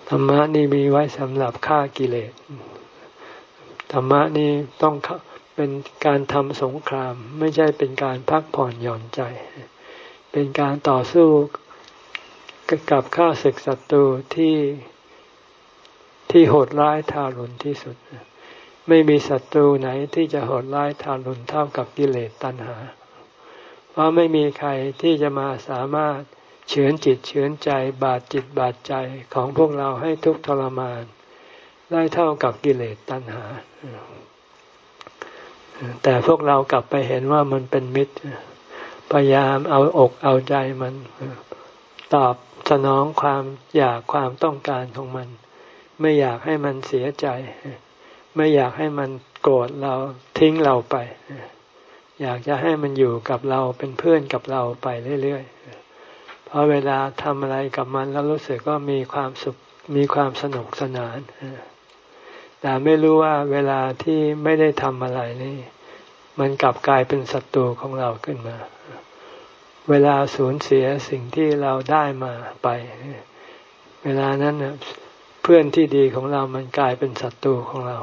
ธรรมะนี่มีไว้สำหรับฆ่ากิเลสธรรมะนี่ต้อง เป็นการทำสงคราม ไม่ใช่เป็นการพักผ่อนหย่อนใจ เป็นการต่อสู้กับข้าศึกศัตรูที่ที่โหดร้ายทารุณที่สุด ไม่มีศัตรูไหนที่จะโหดร้ายทารุณเท่ากับกิเลสตัณหา เพราะไม่มีใครที่จะมาสามารถเฉือนจิตเฉือนใจบาดจิตบาดใจของพวกเราให้ทุกทรมาน ได้เท่ากับกิเลสตัณหา แต่พวกเรากลับไปเห็นว่ามันเป็นมิตร พยายามเอาอกเอาใจมัน ตอบสนองความอยากความต้องการของมัน ไม่อยากให้มันเสียใจ ไม่อยากให้มันโกรธเราทิ้งเราไป อยากจะให้มันอยู่กับเราเป็นเพื่อนกับเราไปเรื่อยๆเพราะเวลาทำอะไรกับมันแล้วรู้สึกก็มีความสุขมีความสนุกสนาน แต่ไม่รู้ว่าเวลาที่ไม่ได้ทำอะไรนี่ มันกลับกลายเป็นศัตรูของเราขึ้นมา เวลาสูญเสียสิ่งที่เราได้มาไป เวลานั้นเพื่อนที่ดีของเรามันกลายเป็นศัตรูของเรา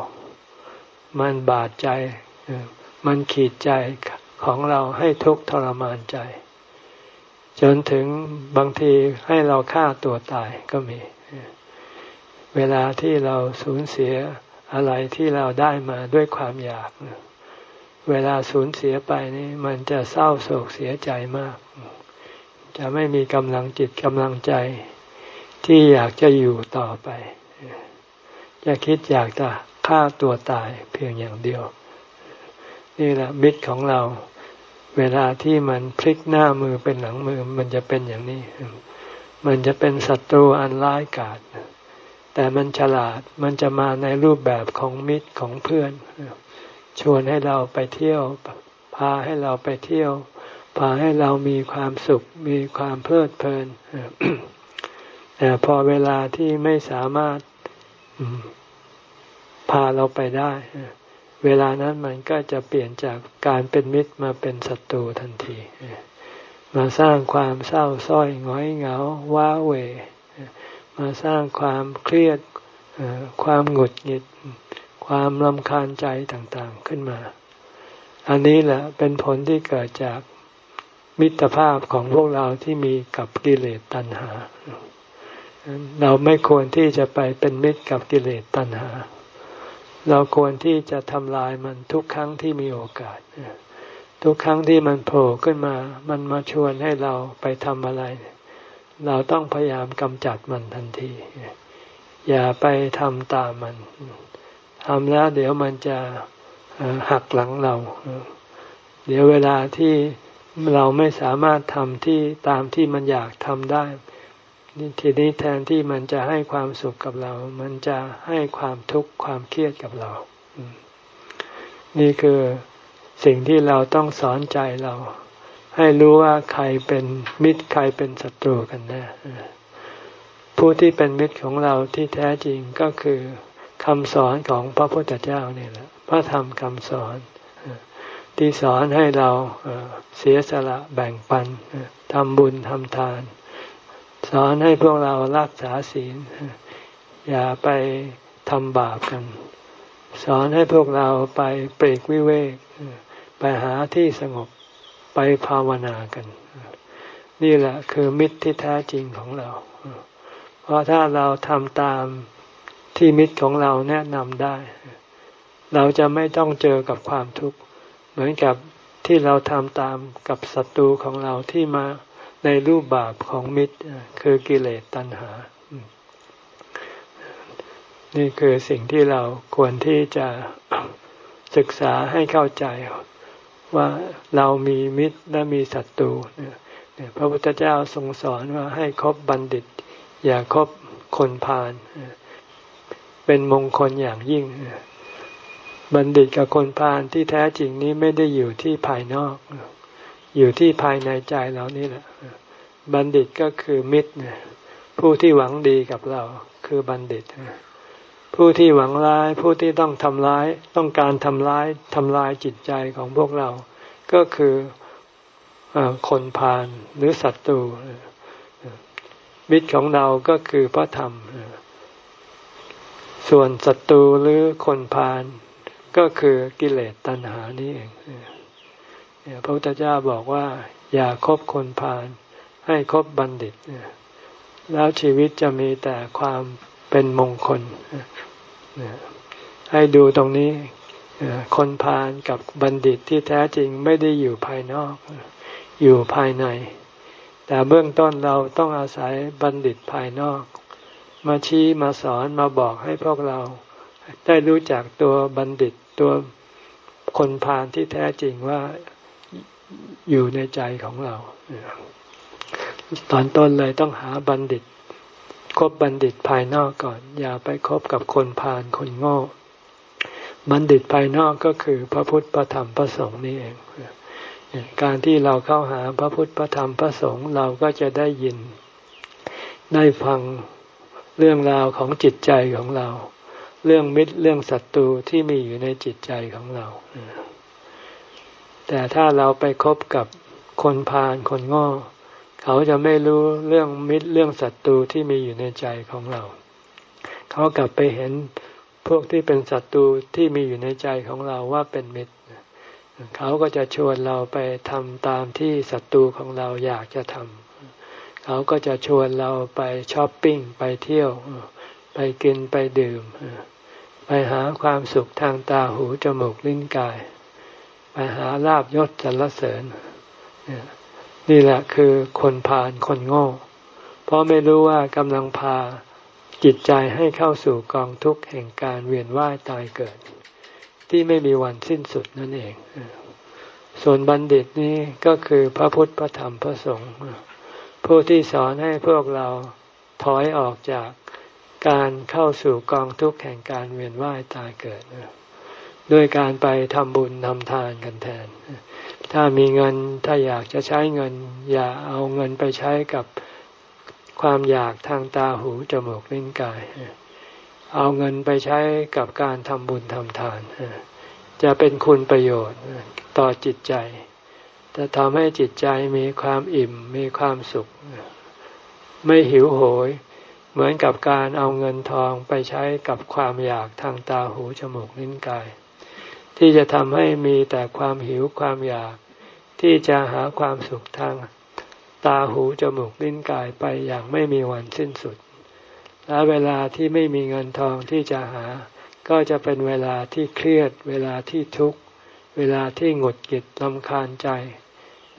มันบาดใจ มันขีดใจของเราให้ทุกข์ทรมานใจ จนถึงบางทีให้เราฆ่าตัวตายก็มี เวลาที่เราสูญเสีย อะไรที่เราได้มาด้วยความอยาก เวลาสูญเสียไปนี่มันจะเศร้าโศกเสียใจมาก จะไม่มีกำลังจิตกำลังใจ ที่อยากจะอยู่ต่อไป จะคิดอยากจะฆ่าตัวตายเพียงอย่างเดียว นี่แหละมิตรของเรา เวลาที่มันพลิกหน้ามือเป็นหลังมือ มันจะเป็นอย่างนี้ มันจะเป็นศัตรูอันร้ายกาจ แต่มันฉลาดมันจะมาในรูปแบบของมิตรของเพื่อน ชวนให้เราไปเที่ยว พาให้เราไปเที่ยว พาให้เรามีความสุข มีความเพลิดเพลินแต่พอเวลาที่ไม่สามารถพาเราไปได้ เวลานั้นมันก็จะเปลี่ยนจากการเป็นมิตรมาเป็นศัตรูทันที มาสร้างความเศร้าส้อยง้อยเหงา ว้าเหว มาสร้างความเครียดความหงุดหงิด ความลำคาญใจต่างๆขึ้นมา อันนี้แหละเป็นผลที่เกิดจากมิตรภาพของพวกเราที่มีกับกิเลสตัณหา เราไม่ควรที่จะไปเป็นมิตรกับกิเลสตัณหา เราควรที่จะทำลายมันทุกครั้งที่มีโอกาส ทุกครั้งที่มันโผล่ขึ้นมา มันมาชวนให้เราไปทำอะไรเเราต้องพยายามกำจัดมันทันที อย่าไปทำตามมันทำแล้ว เดี๋ยวมันจะหักหลังเรา เดี๋ยวเวลาที่เราไม่สามารถทำที่ตามที่มันอยากทำได้ทีนี้แทนที่มันจะให้ความสุขกับเรา มันจะให้ความทุกข์ความเครียดกับเรา นี่คือสิ่งที่เราต้องสอนใจเรา ให้รู้ว่าใครเป็นมิตรใครเป็นศัตรูกันแน่ผู้ที่เป็นมิตรของเราที่แท้จริงก็คือคำสอนของพระพุทธเจ้านี่แหละพระธรรมคำสอนที่สอนให้เราเสียสละแบ่งปันทำบุญทำทาน สอนให้พวกเรารักษาศีล อย่าไปทำบาปกัน สอนให้พวกเราไปเปรกวิเวก ไปหาที่สงบ ไปภาวนากัน นี่แหละคือมิตรที่แท้จริงของเรา เพราะถ้าเราทำตามที่มิตรของเราแนะนำได้ เราจะไม่ต้องเจอกับความทุกข์ เหมือนกับที่เราทำตามกับศัตรูของเราที่มาในรูปบาปของมิตรคือกิเลสตัณหา นี่คือสิ่งที่เราควรที่จะศึกษาให้เข้าใจ ว่าเรามีมิตรและมีศัตรูเนี่ยพระพุทธเจ้าทรงสอนว่าให้คบบัณฑิต อย่าคบคนพาลเป็นมงคลอย่างยิ่ง บัณฑิตกับคนพาลที่แท้จริงนี้ไม่ได้อยู่ที่ภายนอก อยู่ที่ภายในใจเรานี่แหละ บัณฑิตก็คือมิตรผู้ที่หวังดีกับเราคือบัณฑิต ผู้ที่หวังร้ายผู้ที่ต้องทำร้ายต้องการทำร้ายทำลายจิตใจของพวกเรา ก็คืออคนพาลหรือศัตรูมิตรของเราก็คือพระธรรม ส่วนศัตรูหรือคนพาลก็คือกิเลสตัณหานี่เองพระพุทธเจ้าบอกว่า อย่าคบคนพาลให้คบบัณฑิต แล้วชีวิตจะมีแต่ความ เป็นมงคลให้ดูตรงนี้คนพาลกับบัณฑิตที่แท้จริงไม่ได้อยู่ภายนอก อยู่ภายใน แต่เบื้องต้นเราต้องอาศัยบัณฑิตภายนอก มาชี้มาสอนมาบอกให้พวกเรา ได้รู้จักตัวบัณฑิตตัวคนพาลที่แท้จริงว่าอยู่ในใจของเรา ตอนต้นเลยต้องหาบัณฑิต คบบัณฑิตภายนอกก่อน อย่าไปคบกับคนพาลคนโง่ บัณฑิตภายนอกก็คือพระพุทธพระธรรมพระสงฆ์นี่เองการที่เราเข้าหาพระพุทธพระธรรมพระสงฆ์เราก็จะได้ยิน ได้ฟังเรื่องราวของจิตใจของเรา เรื่องมิตรเรื่องศัตรูที่มีอยู่ในจิตใจของเรา แต่ถ้าเราไปคบกับคนพาลคนโง่ เขาจะไม่รู้เรื่องมิตรเรื่องศัตรูที่มีอยู่ในใจของเรา เขากลับไปเห็นพวกที่เป็นศัตรูที่มีอยู่ในใจของเราว่าเป็นมิตร เขาก็จะชวนเราไปทำตามที่ศัตรูของเราอยากจะทำเขาก็จะชวนเราไปช้อปปิ้งไปเที่ยว ไปกินไปดื่ม ไปหาความสุขทางตาหูจมูกลิ้นกาย ไปหาลาบยศสรรเสริญ นี่แหละคือคนพาลคนโง่ เพราะไม่รู้ว่ากำลังพาจิตใจให้เข้าสู่กองทุกข์แห่งการเวียนว่ายตายเกิด ที่ไม่มีวันสิ้นสุดนั่นเอง ส่วนบัณฑิตนี้ก็คือพระพุทธพระธรรมพระสงฆ์ผู้ที่สอนให้พวกเราถอยออกจากการเข้าสู่กองทุกข์แห่งการเวียนว่ายตายเกิดด้วยการไปทำบุญทำทานกันแทน ถ้ามีเงินถ้าอยากจะใช้เงิน อย่าเอาเงินไปใช้กับความอยากทางตาหูจมูกลิ้นกาย เอาเงินไปใช้กับการทำบุญทำทาน จะเป็นคุณประโยชน์ต่อจิตใจ จะทำให้จิตใจมีความอิ่มมีความสุข ไม่หิวโหย เหมือนกับการเอาเงินทองไปใช้กับความอยากทางตาหูจมูกลิ้นกาย ที่จะทำให้มีแต่ความหิวความอยาก ที่จะหาความสุขทาง ตาหูจมูกลิ้นกายไปอย่างไม่มีวันสิ้นสุด และเวลาที่ไม่มีเงินทองที่จะหา ก็จะเป็นเวลาที่เครียด เวลาที่ทุกข์เวลาที่หงุดหงิดลำคาญใจ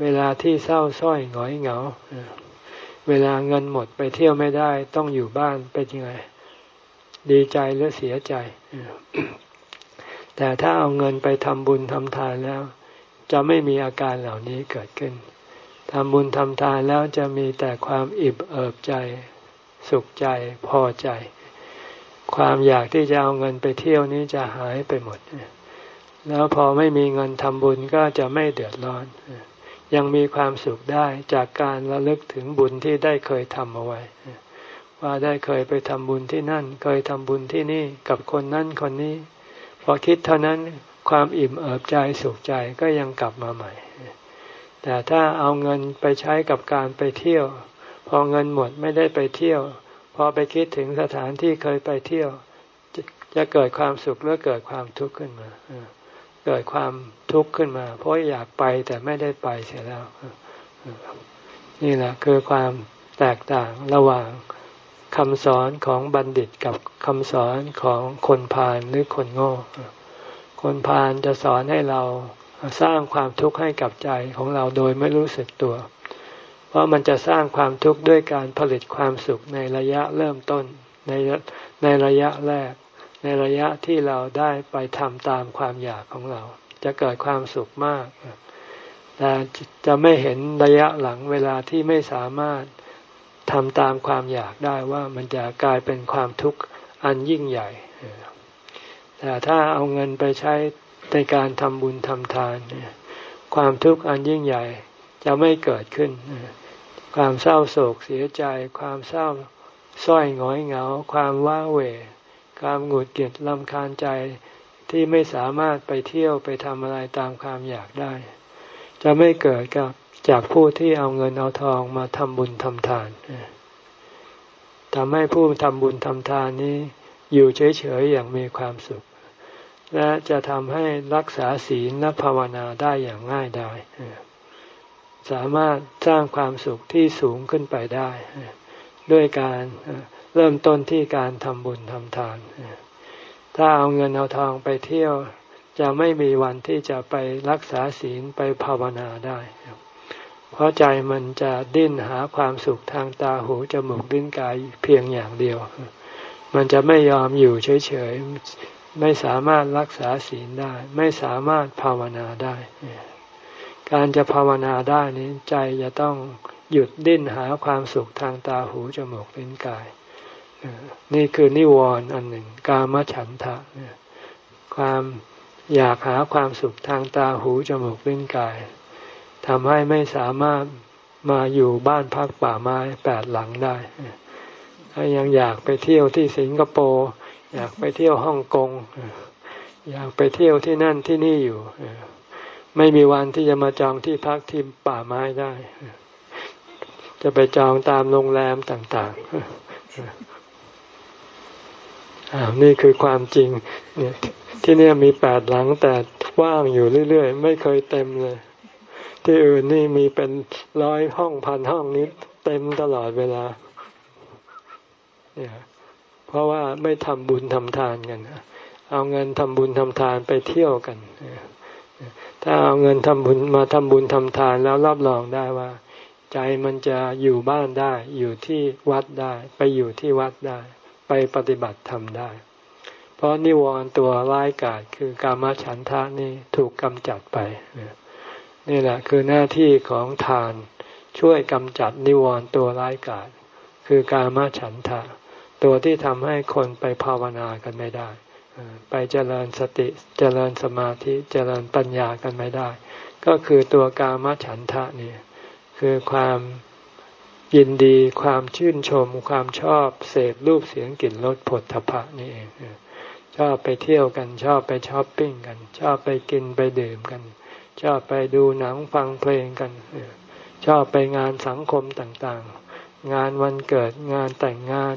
เวลาที่เศร้าส้อยหงอยเหงา เวลาเงินหมดไปเที่ยวไม่ได้ต้องอยู่บ้านเป็นยังไง ดีใจหรือเสียใจ แต่ถ้าเอาเงินไปทำบุญทำทานแล้ว จะไม่มีอาการเหล่านี้เกิดขึ้นทำบุญทำทานแล้วจะมีแต่ความอิ่มเอิบใจ สุขใจพอใจ ความอยากที่จะเอาเงินไปเที่ยวนี้จะหายไปหมด แล้วพอไม่มีเงินทำบุญก็จะไม่เดือดร้อน ยังมีความสุขได้จากการระลึกถึงบุญที่ได้เคยทำเอาไว้ ว่าได้เคยไปทำบุญที่นั่น เคยทำบุญที่นี่กับคนนั้นคนนี้ พอคิดเท่านั้นความอิ่มเอิบใจสุขใจก็ยังกลับมาใหม่ แต่ถ้าเอาเงินไปใช้กับการไปเที่ยว พอเงินหมดไม่ได้ไปเที่ยว พอไปคิดถึงสถานที่เคยไปเที่ยว จะเกิดความสุขหรือเกิดความทุกข์ขึ้นมาเกิดความทุกข์ขึ้นมา เพราะอยากไปแต่ไม่ได้ไปเสียแล้ว นี่แหละคือความแตกต่างระหว่าง คำสอนของบัณฑิตกับคำสอนของคนพาลหรือคนโง่ คนพาลจะสอนให้เราสร้างความทุกข์ให้กับใจของเราโดยไม่รู้สึกตัว เพราะมันจะสร้างความทุกข์ด้วยการผลิตความสุขในระยะเริ่มต้นในในระยะแรก ในระยะที่เราได้ไปทำตามความอยากของเรา จะเกิดความสุขมาก แต่จะไม่เห็นระยะหลังเวลาที่ไม่สามารถ ทำตามความอยากได้ว่ามันจะกลายเป็นความทุกข์อันยิ่งใหญ่ แต่ถ้าเอาเงินไปใช้ในการทำบุญทำทาน ความทุกข์อันยิ่งใหญ่จะไม่เกิดขึ้น ความเศร้าโศกเสียใจ ความเศร้าส้อยหงอยเหงา ความว้าเหวความหงุดหงิดลำคาญใจที่ไม่สามารถไปเที่ยวไปทำอะไรตามความอยากได้ จะไม่เกิดกับ จากผู้ที่เอาเงินเอาทองมาทำบุญทำทานทำให้ผู้ทำบุญทำทานนี้ อยู่เฉยๆอย่างมีความสุข และจะทำให้รักษาศีลและภาวนาได้อย่างง่ายดายสามารถสร้างความสุขที่สูงขึ้นไปได้ ด้วยการเริ่มต้นที่การทำบุญทำทาน ถ้าเอาเงินเอาทองไปเที่ยว จะไม่มีวันที่จะไปรักษาศีลไปภาวนาได้ ราะใจมันจะดิ้นหาความสุขทางตาหูจมูกลิ้นกายเพียงอย่างเดียว มันจะไม่ยอมอยู่เฉยๆ ไม่สามารถรักษาศีลได้ ไม่สามารถภาวนาได้ การจะภาวนาได้นี้ใจจะต้องหยุดดิ้นหาความสุขทางตาหูจมูกลิ้นกาย นี่คือนิวรณ์อันหนึ่ง กามฉันทะ ความอยากหาความสุขทางตาหูจมูกลิ้นกาย ทำให้ไม่สามารถมาอยู่บ้านพักป่าไม้แปดหลังได้ ถ้ายังอยากไปเที่ยวที่สิงคโปร์อยากไปเที่ยวฮ่องกงอยากไปเที่ยวที่นั่นที่นี่อยู่ไม่มีวันที่จะมาจองที่พักที่ป่าไม้ได้ จะไปจองตามโรงแรมต่างๆนี่คือความจริง เนี่ย ที่นี่มีแปดหลังแต่ว่างอยู่เรื่อยๆ ไม่เคยเต็มเลย ที่อื่นนี่มีเป็นร้อยห้องพันห้องนี้เต็มตลอดเวลา เนี่ยเพราะว่าไม่ทำบุญทำทานกันเอาเงินทำบุญทำทานไปเที่ยวกัน ถ้าเอาเงินทำบุญมาทำบุญทำทานแล้วรับรองได้ว่า ใจมันจะอยู่บ้านได้ อยู่ที่วัดได้ ไปอยู่ที่วัดได้ ไปปฏิบัติธรรมได้ เพราะนิวรณ์ตัวร้ายกาจคือกามฉันทะนี่ถูกกำจัดไป นี่แหละคือหน้าที่ของทานช่วยกำจัดนิวรณ์ตัวร้ายกาจคือกามฉันทะ ตัวที่ทำให้คนไปภาวนากันไม่ได้ ไปเจริญสติเจริญสมาธิเจริญปัญญากันไม่ได้ ก็คือตัวกามฉันทะนี่คือความยินดีความชื่นชม ความชอบเสพรูปเสียงกลิ่นรสผลทพะนี่เองชอบไปเที่ยวกันชอบไปช้อปปิ้งกัน ชอบไปกินไปดื่มกัน ชอบไปดูหนังฟังเพลงกัน ชอบไปงานสังคมต่างๆ งานวันเกิดงานแต่งงาน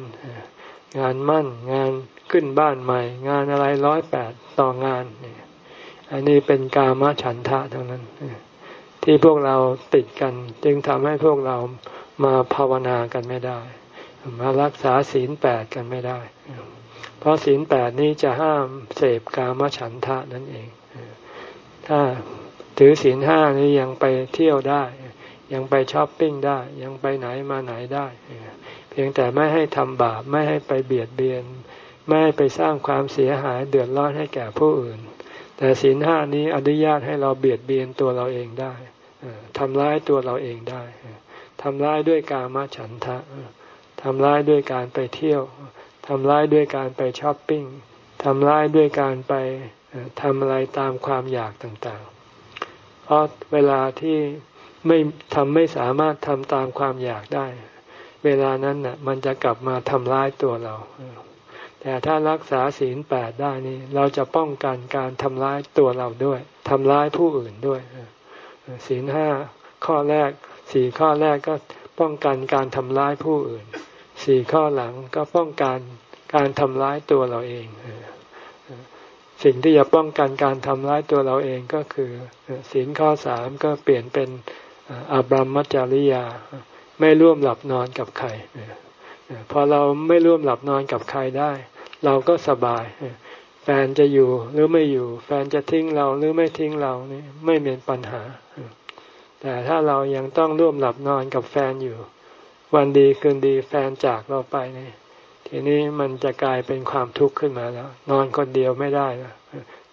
งานมั่นงานขึ้นบ้านใหม่ งานอะไรร้อยแปดต่องานนี่อันนี้เป็นกามฉันทะทั้งนั้น ที่พวกเราติดกัน จึงทำให้พวกเรามาภาวนากันไม่ได้ มารักษาศีลแปดกันไม่ได้ เพราะศีลแปดนี้จะห้ามเสพกามฉันทะนั่นเอง ถ้า ถือศีลห้านี้ยังไปเที่ยวได้ ยังไปช้อปปิ้งได้ ยังไปไหนมาไหนได้ เพียงแต่ไม่ให้ทำบาปไม่ให้ไปเบียดเบียน ไม่ให้ไปสร้างความเสียหายเดือดร้อนให้แก่ผู้อื่น แต่ศีลห้านี้อนุญาตให้เราเบียดเบียนตัวเราเองได้ทำร้ายตัวเราเองได้ทำร้ายด้วยการมาฉันทะทำร้ายด้วยการไปเที่ยวทำร้ายด้วยการไปช้อปปิ้งทำร้ายด้วยการไปทำอะไรตามความอยากต่าง เพราะเวลาที่ไม่ทำไม่สามารถทำตามความอยากได้ เวลานั้นน่ะ มันจะกลับมาทำร้ายตัวเรา แต่ถ้ารักษาศีลแปดได้นี่ เราจะป้องกันการทำร้ายตัวเราด้วยทำร้ายผู้อื่นด้วยศีลห้าข้อแรกสี่ข้อแรกก็ป้องกันการทำร้ายผู้อื่นสี่ข้อหลังก็ป้องกันการทำร้ายตัวเราเอง สิ่งที่จะป้องกันการทำร้ายตัวเราเองก็คือศีลข้อสามก็เปลี่ยนเป็นอบรมมัจจริยา ไม่ร่วมหลับนอนกับใครพอเราไม่ร่วมหลับนอนกับใครได้ เราก็สบาย แฟนจะอยู่หรือไม่อยู่ แฟนจะทิ้งเราหรือไม่ทิ้งเรานี่ไม่เป็นปัญหา แต่ถ้าเรายังต้องร่วมหลับนอนกับแฟนอยู่ วันดีคืนดีแฟนจากเราไปนี่ ทีนี้มันจะกลายเป็นความทุกข์ขึ้นมาแล้ว นอนคนเดียวไม่ได้นะ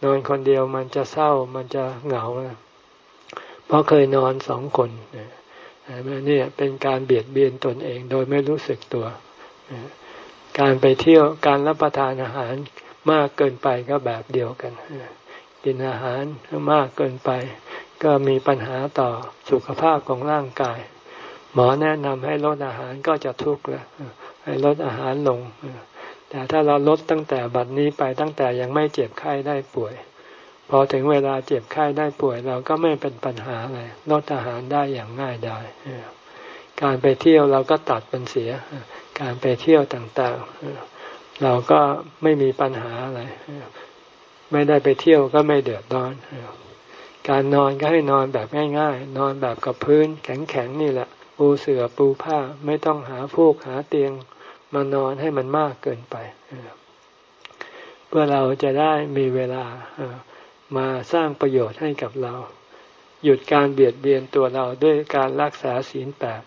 นอนคนเดียวมันจะเศร้ามันจะเหงาเพราะเคยนอนสองคนนี่เป็นการเบียดเบียนตนเองโดยไม่รู้สึกตัว การไปเที่ยวการรับประทานอาหารมากเกินไปก็แบบเดียวกันกินอาหารมากเกินไป ก็มีปัญหาต่อสุขภาพของร่างกาย หมอแนะนำให้ลดอาหารก็จะทุกข์แล้ว ลดอาหารลง แต่ถ้าเราลดตั้งแต่บัดนี้ไปตั้งแต่ยังไม่เจ็บไข้ได้ป่วย พอถึงเวลาเจ็บไข้ได้ป่วย เราก็ไม่เป็นปัญหาอะไรลดอาหารได้อย่างง่ายได้การไปเที่ยวเราก็ตัดเป็นเสีย การไปเที่ยวต่างๆ เราก็ไม่มีปัญหาอะไรไม่ได้ไปเที่ยวก็ไม่เดือดร้อนการนอนก็ให้นอนแบบง่าย ๆ นอนแบบกับพื้นแข็งๆนี่แหละ ปูเสือปูผ้าไม่ต้องหาฟูกหาเตียงมานอนให้มันมากเกินไปเพื่อเราจะได้มีเวลามาสร้างประโยชน์ให้กับเรา หยุดการเบียดเบียนตัวเราด้วยการรักษาศีลแปด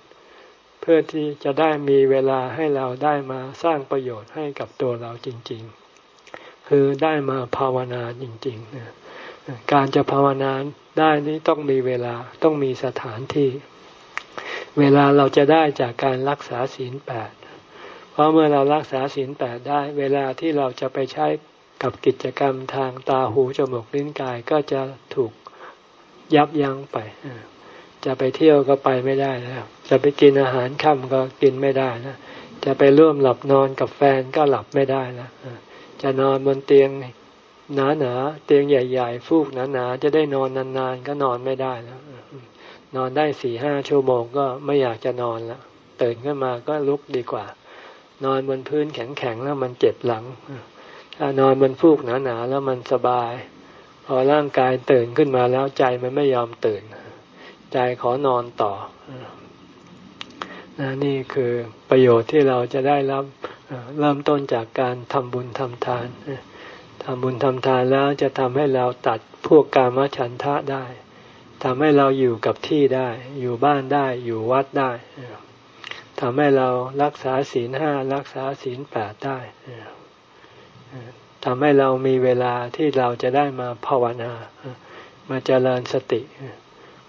เพื่อที่จะได้มีเวลาให้เราได้มาสร้างประโยชน์ให้กับตัวเราจริง ๆ คือได้มาภาวนาจริงๆการจะภาวนาได้นี้ต้องมีเวลาต้องมีสถานที่ เวลาเราจะได้จากการรักษาศีลแปดเพราะเมื่อเรารักษาศีลแปดได้ เวลาที่เราจะไปใช้กับกิจกรรมทางตาหูจมูกลิ้นกายก็จะถูกยับยั้งไป จะไปเที่ยวก็ไปไม่ได้แล้ว จะไปกินอาหารค่ำก็กินไม่ได้นะจะไปร่วมหลับนอนกับแฟนก็หลับไม่ได้นะจะนอนบนเตียงหนาหนาเตียงใหญ่ ๆ ฟูกหนาหนาจะได้นอนนานๆก็นอนไม่ได้แล้ว นอนได้สี่ห้าชั่วโมงก็ไม่อยากจะนอนแล้วตื่นขึ้นมาก็ลุกดีกว่า นอนบนพื้นแข็งๆแล้วมันเจ็บหลังถ้านอนบนฟูกหนาๆแล้วมันสบาย พอร่างกายตื่นขึ้นมาแล้วใจมันไม่ยอมตื่น ใจขอนอนต่อนี่คือประโยชน์ที่เราจะได้รับเริ่มต้นจากการทำบุญทำทานทำบุญทำทานแล้วจะทำให้เราตัดพวกกามฉันทะได้ ทำให้เราอยู่กับที่ได้ อยู่บ้านได้ อยู่วัดได้ทำให้เรารักษาศีลห้ารักษาศีลแปดได้ทำให้เรามีเวลาที่เราจะได้มาภาวนา มาเจริญสติ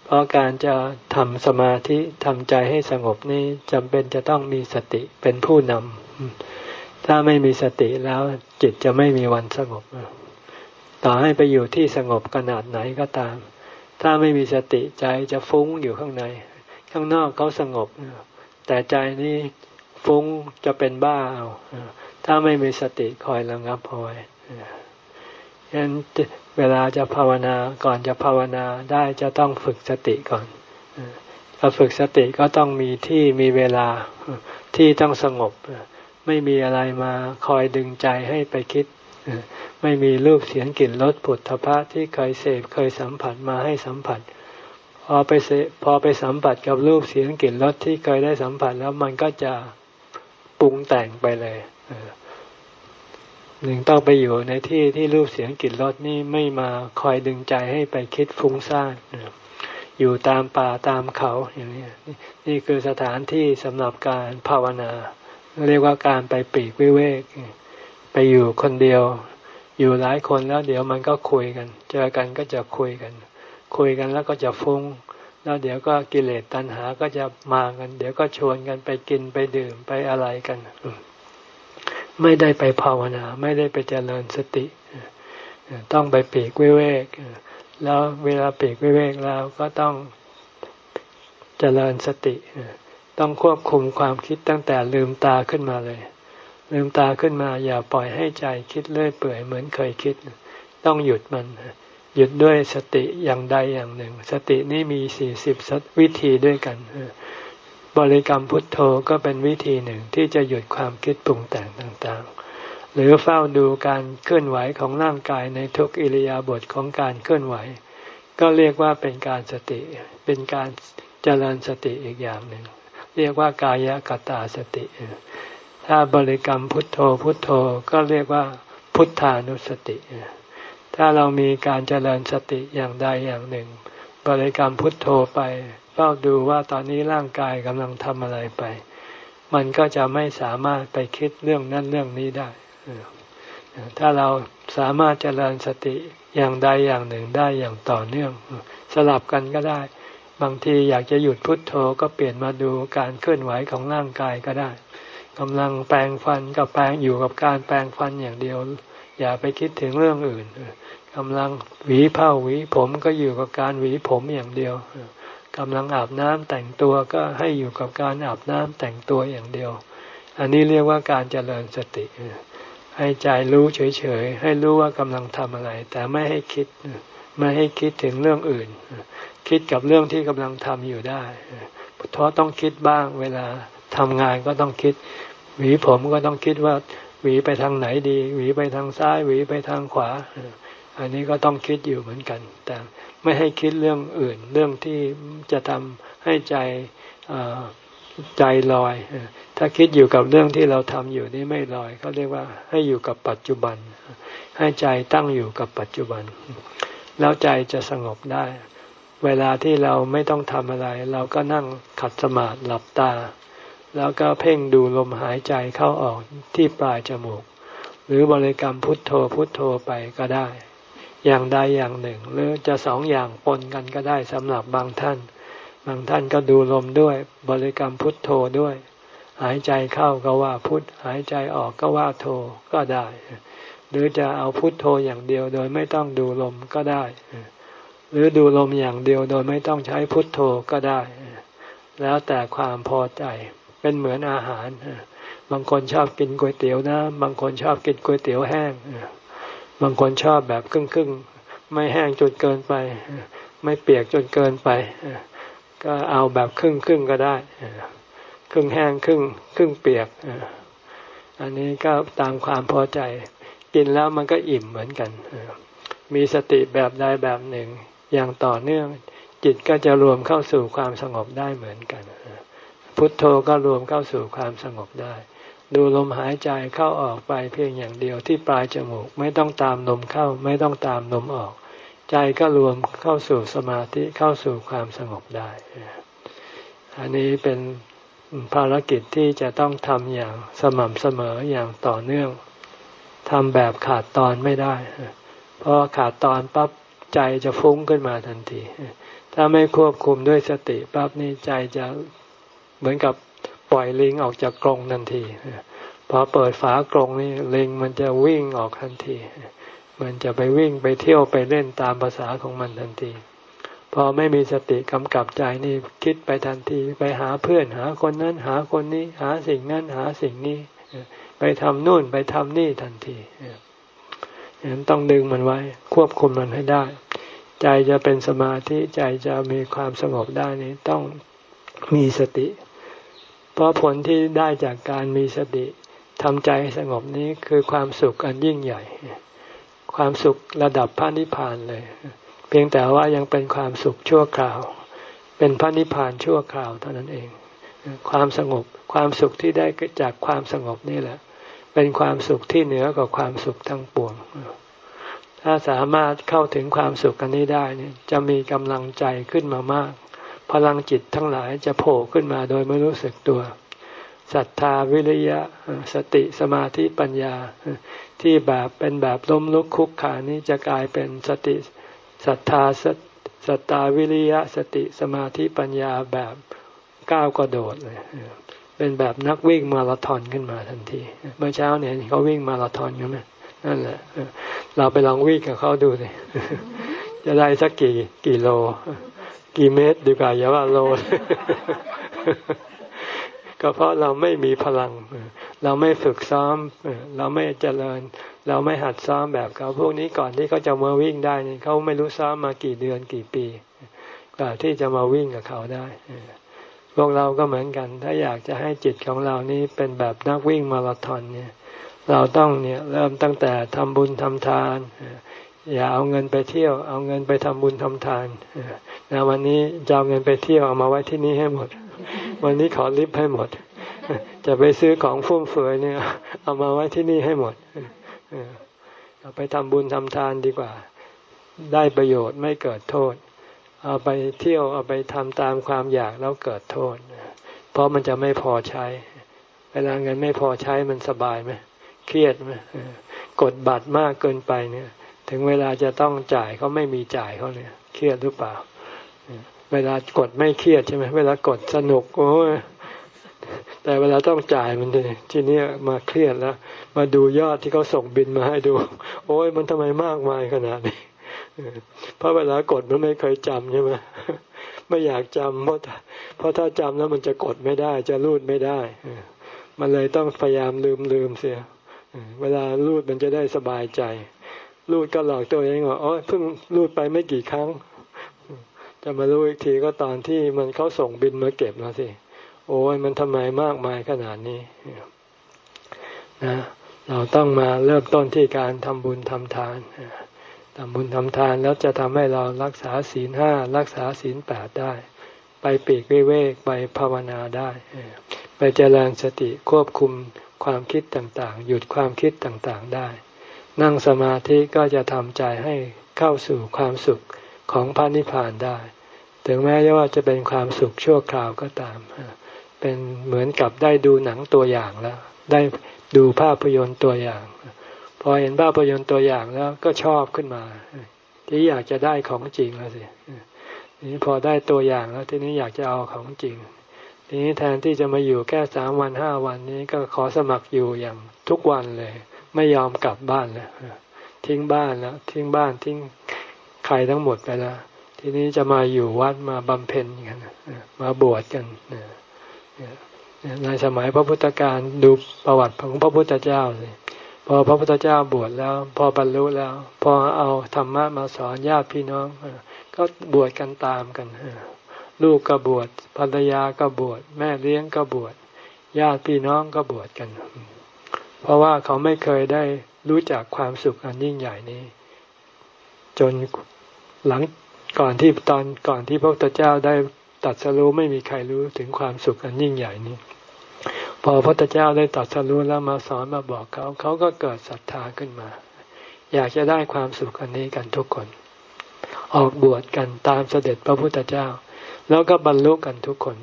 เพราะการจะทำสมาธิทำใจให้สงบนี้จำเป็นจะต้องมีสติเป็นผู้นำถ้าไม่มีสติแล้วจิตจะไม่มีวันสงบ ต่อให้ไปอยู่ที่สงบขนาดไหนก็ตาม ถ้าไม่มีสติใจจะฟุ้งอยู่ข้างใน ข้างนอกเขาสงบ แต่ใจนี้ฟุ้งจะเป็นบ้าเอาถ้าไม่มีสติคอยระงับเอาไว้ฉะนั้นเวลาจะภาวนาก่อนจะภาวนาได้จะต้องฝึกสติก่อนถ้าฝึกสติก็ต้องมีที่มีเวลาที่ต้องสงบ ไม่มีอะไรมาคอยดึงใจให้ไปคิด ไม่มีรูปเสียงกลิ่นรสผุถพะที่เคยเสพเคยสัมผัสมาให้สัมผัส พอไปเสพอไปสัมผัสกับรูปเสียงกลิ่นรสที่เคยได้สัมผัสแล้วมันก็จะปรุงแต่งไปเลยหนึ่งต้องไปอยู่ในที่ที่รูปเสียงกลิ่นรสนี่ไม่มาคอยดึงใจให้ไปคิดฟุ้งซ่านอยู่ตามป่าตามเขาอย่างนี้นี่คือสถานที่สำหรับการภาวนา เรียกว่าการไปปีกวิเวก ไปอยู่คนเดียว อยู่หลายคนแล้วเดี๋ยวมันก็คุยกัน เจอกันก็จะคุยกัน คุยกันแล้วก็จะฟุง้ง แล้วเดี๋ยวก็กิเลสตัณหาก็จะมากัน เดี๋ยวก็ชวนกันไปกินไปดื่มไปอะไรกัน ไม่ได้ไปภาวนา ไม่ได้ไปเจริญสติ ต้องไปปีกวิเวกแล้วเวลาปีกวิเวกแล้วก็ต้องเจริญสติ ต้องควบคุมความคิดตั้งแต่ลืมตาขึ้นมาเลย ลืมตาขึ้นมาอย่าปล่อยให้ใจคิดเลื่อยเปื่อยเหมือนเคยคิด ต้องหยุดมันหยุดด้วยสติอย่างใดอย่างหนึ่ง สตินี้มีสี่สิบวิธีด้วยกันบริกรรมพุทโธก็เป็นวิธีหนึ่งที่จะหยุดความคิดปรุงแต่งต่างๆ หรือเฝ้าดูการเคลื่อนไหวของร่างกายในทุกอิริยาบถของการเคลื่อนไหว ก็เรียกว่าเป็นการสติ เป็นการเจริญสติอีกอย่างหนึ่ง เรียกว่ากายกตาสติ ถ้าบริกรรมพุทโธพุทโธก็เรียกว่าพุทธานุสติ ถ้าเรามีการเจริญสติอย่างใดอย่างหนึ่ง บริกรรมพุทโธไปเฝ้าดูว่าตอนนี้ร่างกายกำลังทำอะไรไป มันก็จะไม่สามารถไปคิดเรื่องนั้นเรื่องนี้ได้ ถ้าเราสามารถเจริญสติอย่างใดอย่างหนึ่งได้อย่างต่อเนื่อง สลับกันก็ได้ บางทีอยากจะหยุดพุทโธก็เปลี่ยนมาดูการเคลื่อนไหวของร่างกายก็ได้ กำลังแปลงฟันกับแปลงอยู่กับการแปลงฟันอย่างเดียว อย่าไปคิดถึงเรื่องอื่นกำลังหวีผ้าหวีผมก็อยู่กับการหวีผมอย่างเดียวกำลังอาบน้ำแต่งตัวก็ให้อยู่กับการอาบน้ำแต่งตัวอย่างเดียว อันนี้เรียกว่าการเจริญสติ ให้ใจรู้เฉยๆ ให้รู้ว่ากำลังทำอะไร แต่ไม่ให้คิด ไม่ให้คิดถึงเรื่องอื่น คิดกับเรื่องที่กำลังทำอยู่ได้เพราะต้องคิดบ้างเวลา ทำงานก็ต้องคิด หวีผมก็ต้องคิดว่า หวีไปทางไหนดี หวีไปทางซ้าย หวีไปทางขวา อันนี้ก็ต้องคิดอยู่เหมือนกัน แต่ไม่ให้คิดเรื่องอื่น เรื่องที่จะทำให้ใจใจลอย ถ้าคิดอยู่กับเรื่องที่เราทำอยู่นี่ไม่ลอยเขาเรียกว่าให้อยู่กับปัจจุบัน ให้ใจตั้งอยู่กับปัจจุบัน แล้วใจจะสงบได้ เวลาที่เราไม่ต้องทำอะไร เราก็นั่งขัดสมาธิหลับตา แล้วก็เพ่งดูลมหายใจเข้าออกที่ปลายจมูก หรือบริกรรมพุทโธพุทโธไปก็ได้ อย่างใดอย่างหนึ่ง หรือจะสองอย่างปนกันก็ได้สำหรับบางท่าน บางท่านก็ดูลมด้วย บริกรรมพุทโธด้วย หายใจเข้าก็ว่าพุทหายใจออกก็ว่าโธก็ได้ หรือจะเอาพุทโธอย่างเดียวโดยไม่ต้องดูลมก็ได้ หรือดูลมอย่างเดียวโดยไม่ต้องใช้พุทโธก็ได้ แล้วแต่ความพอใจ เป็นเหมือนอาหาร บางคนชอบกินก๋วยเตี๋ยวนะบางคนชอบกินก๋วยเตี๋ยวแห้ง บางคนชอบแบบครึ่งครึ่งไม่แห้งจนเกินไป ไม่เปียกจนเกินไป ก็เอาแบบครึ่งครึ่งก็ได้ ครึ่งแห้งครึ่งครึ่งเปียก อันนี้ก็ตามความพอใจ กินแล้วมันก็อิ่มเหมือนกัน มีสติแบบใดแบบหนึ่งอย่างต่อเนื่องจิตก็จะรวมเข้าสู่ความสงบได้เหมือนกัน พุทโธก็รวมเข้าสู่ความสงบได้ ดูลมหายใจเข้าออกไปเพียงอย่างเดียวที่ปลายจมูกไม่ต้องตามลมเข้าไม่ต้องตามลมออก ใจก็รวมเข้าสู่สมาธิเข้าสู่ความสงบได้ อันนี้เป็นภารกิจที่จะต้องทำอย่างสม่ำเสมออย่างต่อเนื่องทำแบบขาดตอนไม่ได้ เพราะขาดตอนปั๊บใจจะฟุ้งขึ้นมาทันที ถ้าไม่ควบคุมด้วยสติปั๊บนี่ใจจะ เหมือนกับปล่อยลิงออกจากกรงทันทีพอเปิดฝากรงนี่ลิงมันจะวิ่งออกทันที มันจะไปวิ่งไปเที่ยวไปเล่นตามภาษาของมันทันที พอไม่มีสติกำกับใจนี่คิดไปทันทีไปหาเพื่อนหาคนนั้นหาคนนี้ หาสิ่งนั้นหาสิ่งนี้ ไปทำนู่นไปทำนี่ทันทีฉะนั้นต้องดึงมันไว้ควบคุมมันให้ได้ ใจจะเป็นสมาธิใจจะมีความสงบได้นี้ต้อง มีสติ เพราะผลที่ได้จากการมีสติทำใจสงบนี้คือความสุขอันยิ่งใหญ่ ความสุขระดับพระนิพพานเลย เพียงแต่ว่ายังเป็นความสุขชั่วคราว เป็นพระนิพพานชั่วคราวเท่านั้นเอง ความสงบความสุขที่ได้จากความสงบนี่แหละ เป็นความสุขที่เหนือกว่าความสุขทั้งปวง ถ้าสามารถเข้าถึงความสุขอันนี้ได้เนี่ยจะมีกำลังใจขึ้นมามาก พลังจิตทั้งหลายจะโผล่ขึ้นมาโดยไม่รู้สึกตัวศรัทธาวิริยะสติสมาธิปัญญา ที่แบบเป็นแบบล้มลุกคุกขานี้จะกลายเป็นสติศรัทธาสตาวิริยะสติสมาธิปัญญาแบบก้าวกระโดดเลยเป็นแบบนักวิ่งมาราธอนขึ้นมาทันที เมื่อเช้าเนี่ยเขาวิ่งมาราธอนกันไหมนั่นแหละเราไปลองวิ่งกับเขาดูสิจะได้สักกี่กี่โล กี่เมตรดีกว่าอย่าว่าโล ก็เพราะเราไม่มีพลัง เราไม่ฝึกซ้อม เราไม่เจริญ เราไม่หัดซ้อมแบบเขาพวกนี้ก่อนที่เขาจะมาวิ่งได้นี่เขาไม่รู้ซ้อมมากี่เดือนกี่ปีกว่าที่จะมาวิ่งกับเขาได้พวกเราก็เหมือนกัน ถ้าอยากจะให้จิตของเรานี้เป็นแบบนักวิ่งมาราธอนเนี่ย เราต้องเนี่ยเริ่มตั้งแต่ทำบุญทำทาน อย่าเอาเงินไปเที่ยว เอาเงินไปทำบุญทำทานนะวันนี้จะเอาเงินไปเที่ยวเอามาไว้ที่นี่ให้หมด วันนี้ขอลิฟให้หมด จะไปซื้อของฟุ่มเฟือยเนี่ย เอามาไว้ที่นี่ให้หมดเอาไปทำบุญทำทานดีกว่า ได้ประโยชน์ไม่เกิดโทษ เอาไปเที่ยวเอาไปทำตามความอยากแล้วเกิดโทษ เพราะมันจะไม่พอใช้ เวลาเงินไม่พอใช้มันสบายไหมเครียดไหมกดบัตรมากเกินไปเนี่ย ถึงเวลาจะต้องจ่ายเขาไม่มีจ่ายเขาเนี่ยเครียดหรือเปล่า เวลากดไม่เครียดใช่ไหมเวลากดสนุกโอ้แต่เวลาต้องจ่ายมันทีนี้มาเครียดแล้ว มาดูยอดที่เขาส่งบินมาให้ดู โอ้ยมันทำไมมากมายขนาดนี้เพราะเวลากดมันไม่เคยจำใช่ไหมไม่อยากจำเพราะเพราะถ้าจำแล้วมันจะกดไม่ได้ จะรูดไม่ได้มันเลยต้องพยายามลืมลืมเสียเวลารูดมันจะได้สบายใจ รูดก็หลอกตัวเองว่าอ๋อเพิ่งรูดไปไม่กี่ครั้ง จะมารู้อีกทีก็ตอนที่มันเขาส่งบินมาเก็บแล้วสิ โอ้ยมันทำไมมากมายขนาดนี้นะเราต้องมาเริ่มต้นที่การทำบุญทำทานทำบุญทำทานแล้วจะทำให้เรารักษาศีลห้ารักษาศีลแปดได้ ไปปีกวิเวกไปภาวนาได้ ไปเจริญสติควบคุมความคิดต่างๆ หยุดความคิดต่างๆได้ นั่งสมาธิก็จะทำใจให้เข้าสู่ความสุขของพระนิพพานได้ ถึงแม้ว่าจะเป็นความสุขชั่วคราวก็ตาม เป็นเหมือนกับได้ดูหนังตัวอย่างแล้ว ได้ดูภาพยนตร์ตัวอย่าง พอเห็นภาพยนตร์ตัวอย่างแล้วก็ชอบขึ้นมา ที่อยากจะได้ของจริงแล้วสิทีนี้พอได้ตัวอย่างแล้วทีนี้อยากจะเอาของจริง ทีนี้แทนที่จะมาอยู่แค่สามวันห้าวันนี้ก็ขอสมัครอยู่อย่างทุกวันเลย ไม่ยอมกลับบ้านแล้วทิ้งบ้านแล้วทิ้งบ้านทิ้งใครทั้งหมดไปแล้วทีนี้จะมาอยู่วัดมาบำเพ็ญกันมาบวชกันในสมัยพระพุทธการดูประวัติของพระพุทธเจ้าสิพอพระพุทธเจ้าบวชแล้ว พอบรรลุแล้ว พอเอาธรรมะมาสอนญาติพี่น้องก็บวชกันตามกันลูกก็บวชภรรยาก็บวชแม่เลี้ยงก็บวชญาติพี่น้องก็บวชกัน เพราะว่าเขาไม่เคยได้รู้จักความสุขอันยิ่งใหญ่นี้ จนหลังก่อนที่ตอนก่อนที่พระพุทธเจ้าได้ตัดสรู้ไม่มีใครรู้ถึงความสุขอันยิ่งใหญ่นี้พพอพระพุทธเจ้าได้ตรัสรู้แล้วมาสอนมาบอกเขา เขาก็เกิดศรัทธาขึ้นมา อยากจะได้ความสุขอันนี้กันทุกคน ออกบวชกันตามเสด็จพระพุทธเจ้า แล้วก็บรรลุกันทุกคน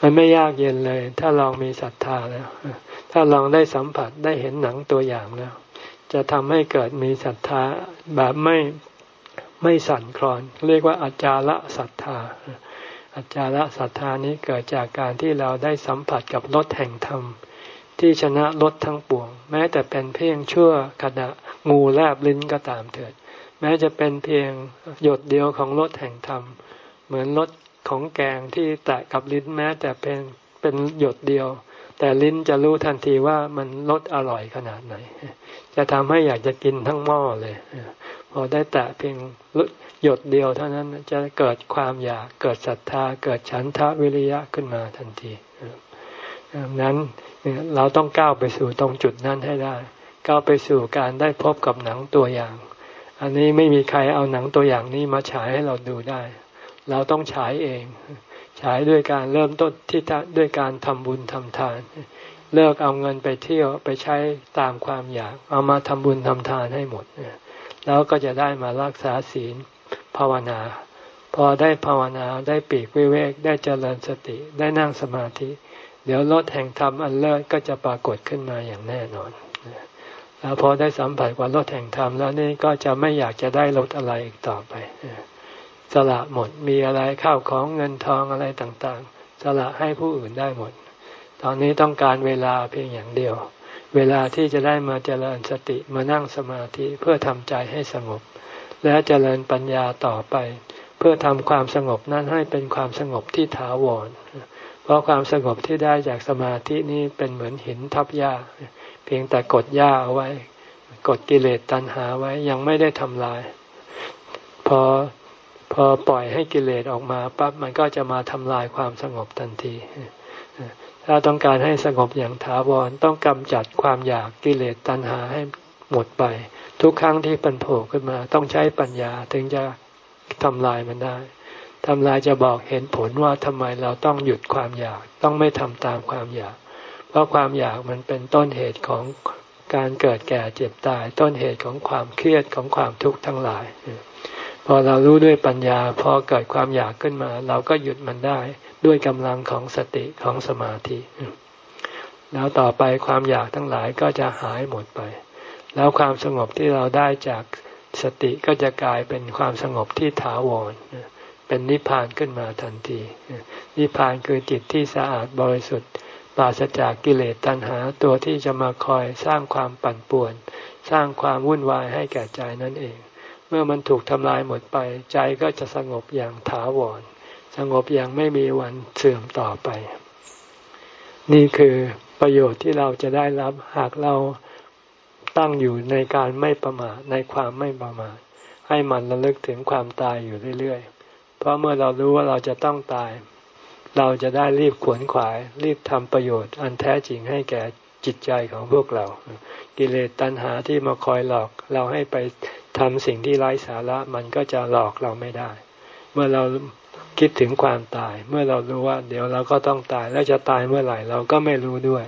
มันไม่ยากเย็นเลย ถ้าลองมีศรัทธาแล้ว ถ้าลองได้สัมผัสได้เห็นหนังตัวอย่างแล้ว จะทำให้เกิดมีศรัทธาแบบไม่ไม่สั่นคลอน เรียกว่าอาจาระศรัทธาอาจาระศรัทธานี้เกิดจากการที่เราได้สัมผัสกับรถแห่งธรรม ที่ชนะรถทั้งปวง แม้แต่เป็นเพียงชั่วขณะงูแลบลิ้นก็ตามเถิด แม้จะเป็นเพียงหยดเดียวของรถแห่งธรรม เหมือนรถ ของแกงที่แตะกับลิ้นแม้แต่เป็นเป็นหยดเดียว แต่ลิ้นจะรู้ทันทีว่ามันรสอร่อยขนาดไหน จะทำให้อยากจะกินทั้งหม้อเลยพอได้แตะเพียงหยดเดียวเท่านั้นจะเกิดความอยากเกิดศรัทธาเกิดฉันทะวิริยะขึ้นมาทันทีดังนั้นเราต้องก้าวไปสู่ตรงจุดนั้นให้ได้ ก้าวไปสู่การได้พบกับหนังตัวอย่าง อันนี้ไม่มีใครเอาหนังตัวอย่างนี้มาฉายให้เราดูได้ เราต้องฉายเอง ฉายด้วยการเริ่มต้นที่ด้วยการทำบุญทำทาน เลิกเอาเงินไปเที่ยวไปใช้ตามความอยาก เอามาทำบุญทำทานให้หมด แล้วก็จะได้มารักษาศีลภาวนา พอได้ภาวนาได้ปีกวิเวกได้เจริญสติได้นั่งสมาธิ เดี๋ยวรถแห่งธรรมอันเลิศก็จะปรากฏขึ้นมาอย่างแน่นอนแล้วพอได้สัมผัสกับรถแห่งธรรมแล้วนี่ก็จะไม่อยากจะได้รถอะไรอีกต่อไป สละหมดมีอะไรข้าวของเงินทองอะไรต่างๆ สละให้ผู้อื่นได้หมด ตอนนี้ต้องการเวลาเพียงอย่างเดียว เวลาที่จะได้มาเจริญสติมานั่งสมาธิเพื่อทำใจให้สงบ และเจริญปัญญาต่อไป เพื่อทำความสงบนั้นให้เป็นความสงบที่ถาวร เพราะความสงบที่ได้จากสมาธินี้เป็นเหมือนหินทับหญ้า เพียงแต่กดหญ้าเอาไว้ กดกิเลสตัณหาไว้ยังไม่ได้ทำลาย พอ พอปล่อยให้กิเลสออกมาปั๊บมันก็จะมาทำลายความสงบทันที ถ้าต้องการให้สงบอย่างถาวรต้องกำจัดความอยากกิเลสตัณหาให้หมดไป ทุกครั้งที่ปันโผล่ขึ้นมาต้องใช้ปัญญาถึงจะทำลายมันได้ทำลายจะบอกเห็นผลว่าทำไมเราต้องหยุดความอยาก ต้องไม่ทำตามความอยาก เพราะความอยากมันเป็นต้นเหตุของการเกิดแก่เจ็บตาย ต้นเหตุของความเครียดของความทุกข์ทั้งหลาย พอเรารู้ด้วยปัญญาพอเกิดความอยากขึ้นมา เราก็หยุดมันได้ด้วยกำลังของสติของสมาธิ แล้วต่อไปความอยากทั้งหลายก็จะหายหมดไป แล้วความสงบที่เราได้จากสติก็จะกลายเป็นความสงบที่ถาวรเป็นนิพพานขึ้นมาทันที นิพพานคือจิตที่สะอาดบริสุทธิ์ปราศจากกิเลสตัณหาตัวที่จะมาคอยสร้างความปั่นป่วน สร้างความวุ่นวายให้แก่ใจนั่นเอง เมื่อมันถูกทำลายหมดไป ใจก็จะสงบอย่างถาวร สงบอย่างไม่มีวันเสื่อมต่อไป นี่คือประโยชน์ที่เราจะได้รับหากเราตั้งอยู่ในการไม่ประมาทในความไม่ประมาทให้มันระลึกถึงความตายอยู่เรื่อยๆ เพราะเมื่อเรารู้ว่าเราจะต้องตาย เราจะได้รีบขวนขวาย รีบทำประโยชน์ อันแท้จริงให้แก่จิตใจของพวกเรา กิเลสตัณหาที่มาคอยหลอก เราให้ไป ทำสิ่งที่ไร้สาระมันก็จะหลอกเราไม่ได้ เมื่อเราคิดถึงความตาย เมื่อเรารู้ว่า เดี๋ยวเราก็ต้องตายแล้วจะตายเมื่อไหร่เราก็ไม่รู้ด้วย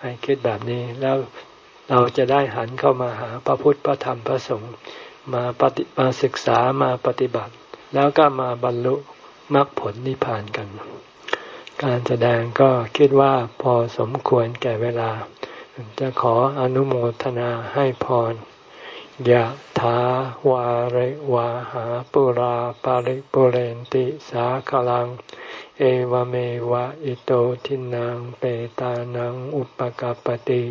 ให้คิดแบบนี้แล้วเราจะได้หันเข้ามาหาพระพุทธพระธรรมพระสงฆ์มาปฏิมาศึกษามาปฏิบัติ แล้วก็มาบรรลุมรรคผลนิพพานกัน การแสดงก็คิดว่าพอสมควรแก่เวลา จะขออนุโมทนาให้พร ยะถาวาริวาหาปุราปาริปุเรนติสาคลัง เอวเมวะอิโตทินังเปตานังอุปกาปติ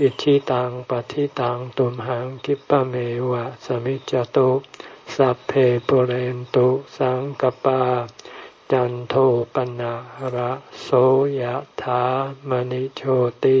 อิชิตังปฏิตังตุมหังคิปะเมวะสมิจจตุสัพเพปุเรนตุสังกปา จันโทปนะระโสยธามณิโชติ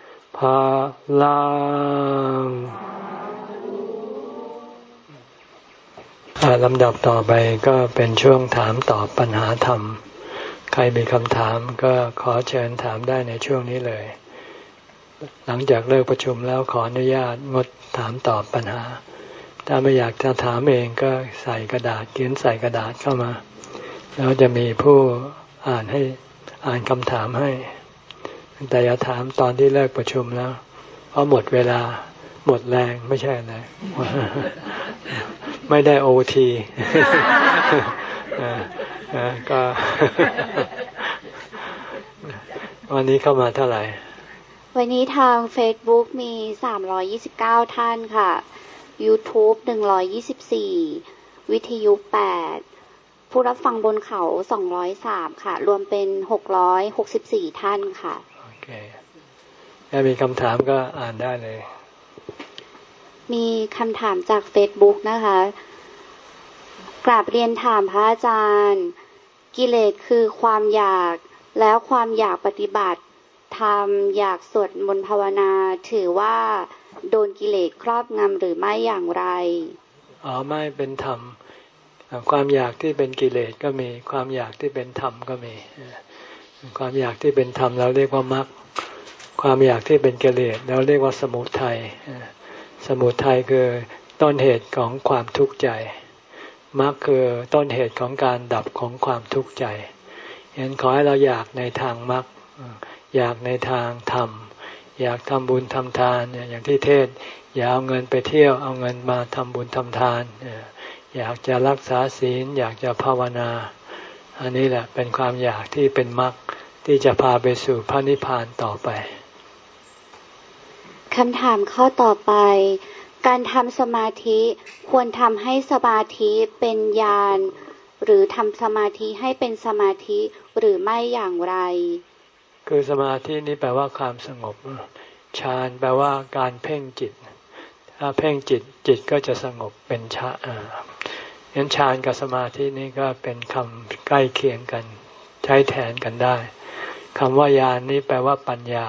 ภาลังลำดับต่อไปก็เป็นช่วงถามตอบปัญหาธรรม ใครมีคำถามก็ขอเชิญถามได้ในช่วงนี้เลย หลังจากเลิกประชุมแล้วขออนุญาตงดถามตอบปัญหา ถ้าไม่อยากจะถามเองก็ใส่กระดาษเขียนใส่กระดาษเข้ามา แล้วจะมีผู้อ่านให้อ่านคำถามให้ แต่อย่าถามตอนที่เลิกประชุมแล้ว เพราะหมดเวลา หมดแรงไม่ใช่อะไรไม่ได้โอทีก็ วันนี้เข้ามาเท่าไหร่ วันนี้ทาง Facebook มี 329 ท่านค่ะ YouTube 124 วิทยุ 8 ผู้รับฟังบนเขา 203 ค่ะ รวมเป็น 664 ท่านค่ะ เคถ้ามีคำถามก็อ่านได้เลย มีคำถามจาก Facebook นะคะ กราบเรียนถามพระอาจารย์ กิเลสคือความอยากแล้วความอยากปฏิบัติทำอยากสวดมนต์ภาวนาถือว่าโดนกิเลสครอบงำหรือไม่อย่างไร อ๋อไม่เป็นธรรม ความอยากที่เป็นกิเลสก็มี ความอยากที่เป็นธรรมก็มี ความอยากที่เป็นธรรมเราเรียกว่ามรรคความอยากที่เป็นกิเลสเราเรียกว่าสมุทัยสมุทัยคือต้นเหตุของความทุกข์ใจมรรคคือต้นเหตุของการดับของความทุกข์ใจเห็นขอให้เราอยากในทางมรรคอยากในทางธรรม อยากทำบุญทำทานอย่างที่เทศ อย่าเอาเงินไปเที่ยวเอาเงินมาทำบุญทำทาน อยากจะรักษาศีล อยากจะภาวนา อันนี้แหละเป็นความอยากที่เป็นมรรคที่จะพาไปสู่พระนิพพานต่อไปคำถามข้อต่อไป การทำสมาธิควรทำให้สมาธิเป็นญาณหรือทำสมาธิให้เป็นสมาธิหรือไม่อย่างไร คือสมาธินี้แปลว่าความสงบฌานแปลว่าการเพ่งจิต ถ้าเพ่งจิตจิตก็จะสงบเป็นฌา นงั้นฌานกับสมาธินี้ก็เป็นคำใกล้เคียงกัน ใช้แทนกันได้คำว่าญาณนี้แปลว่าปัญญา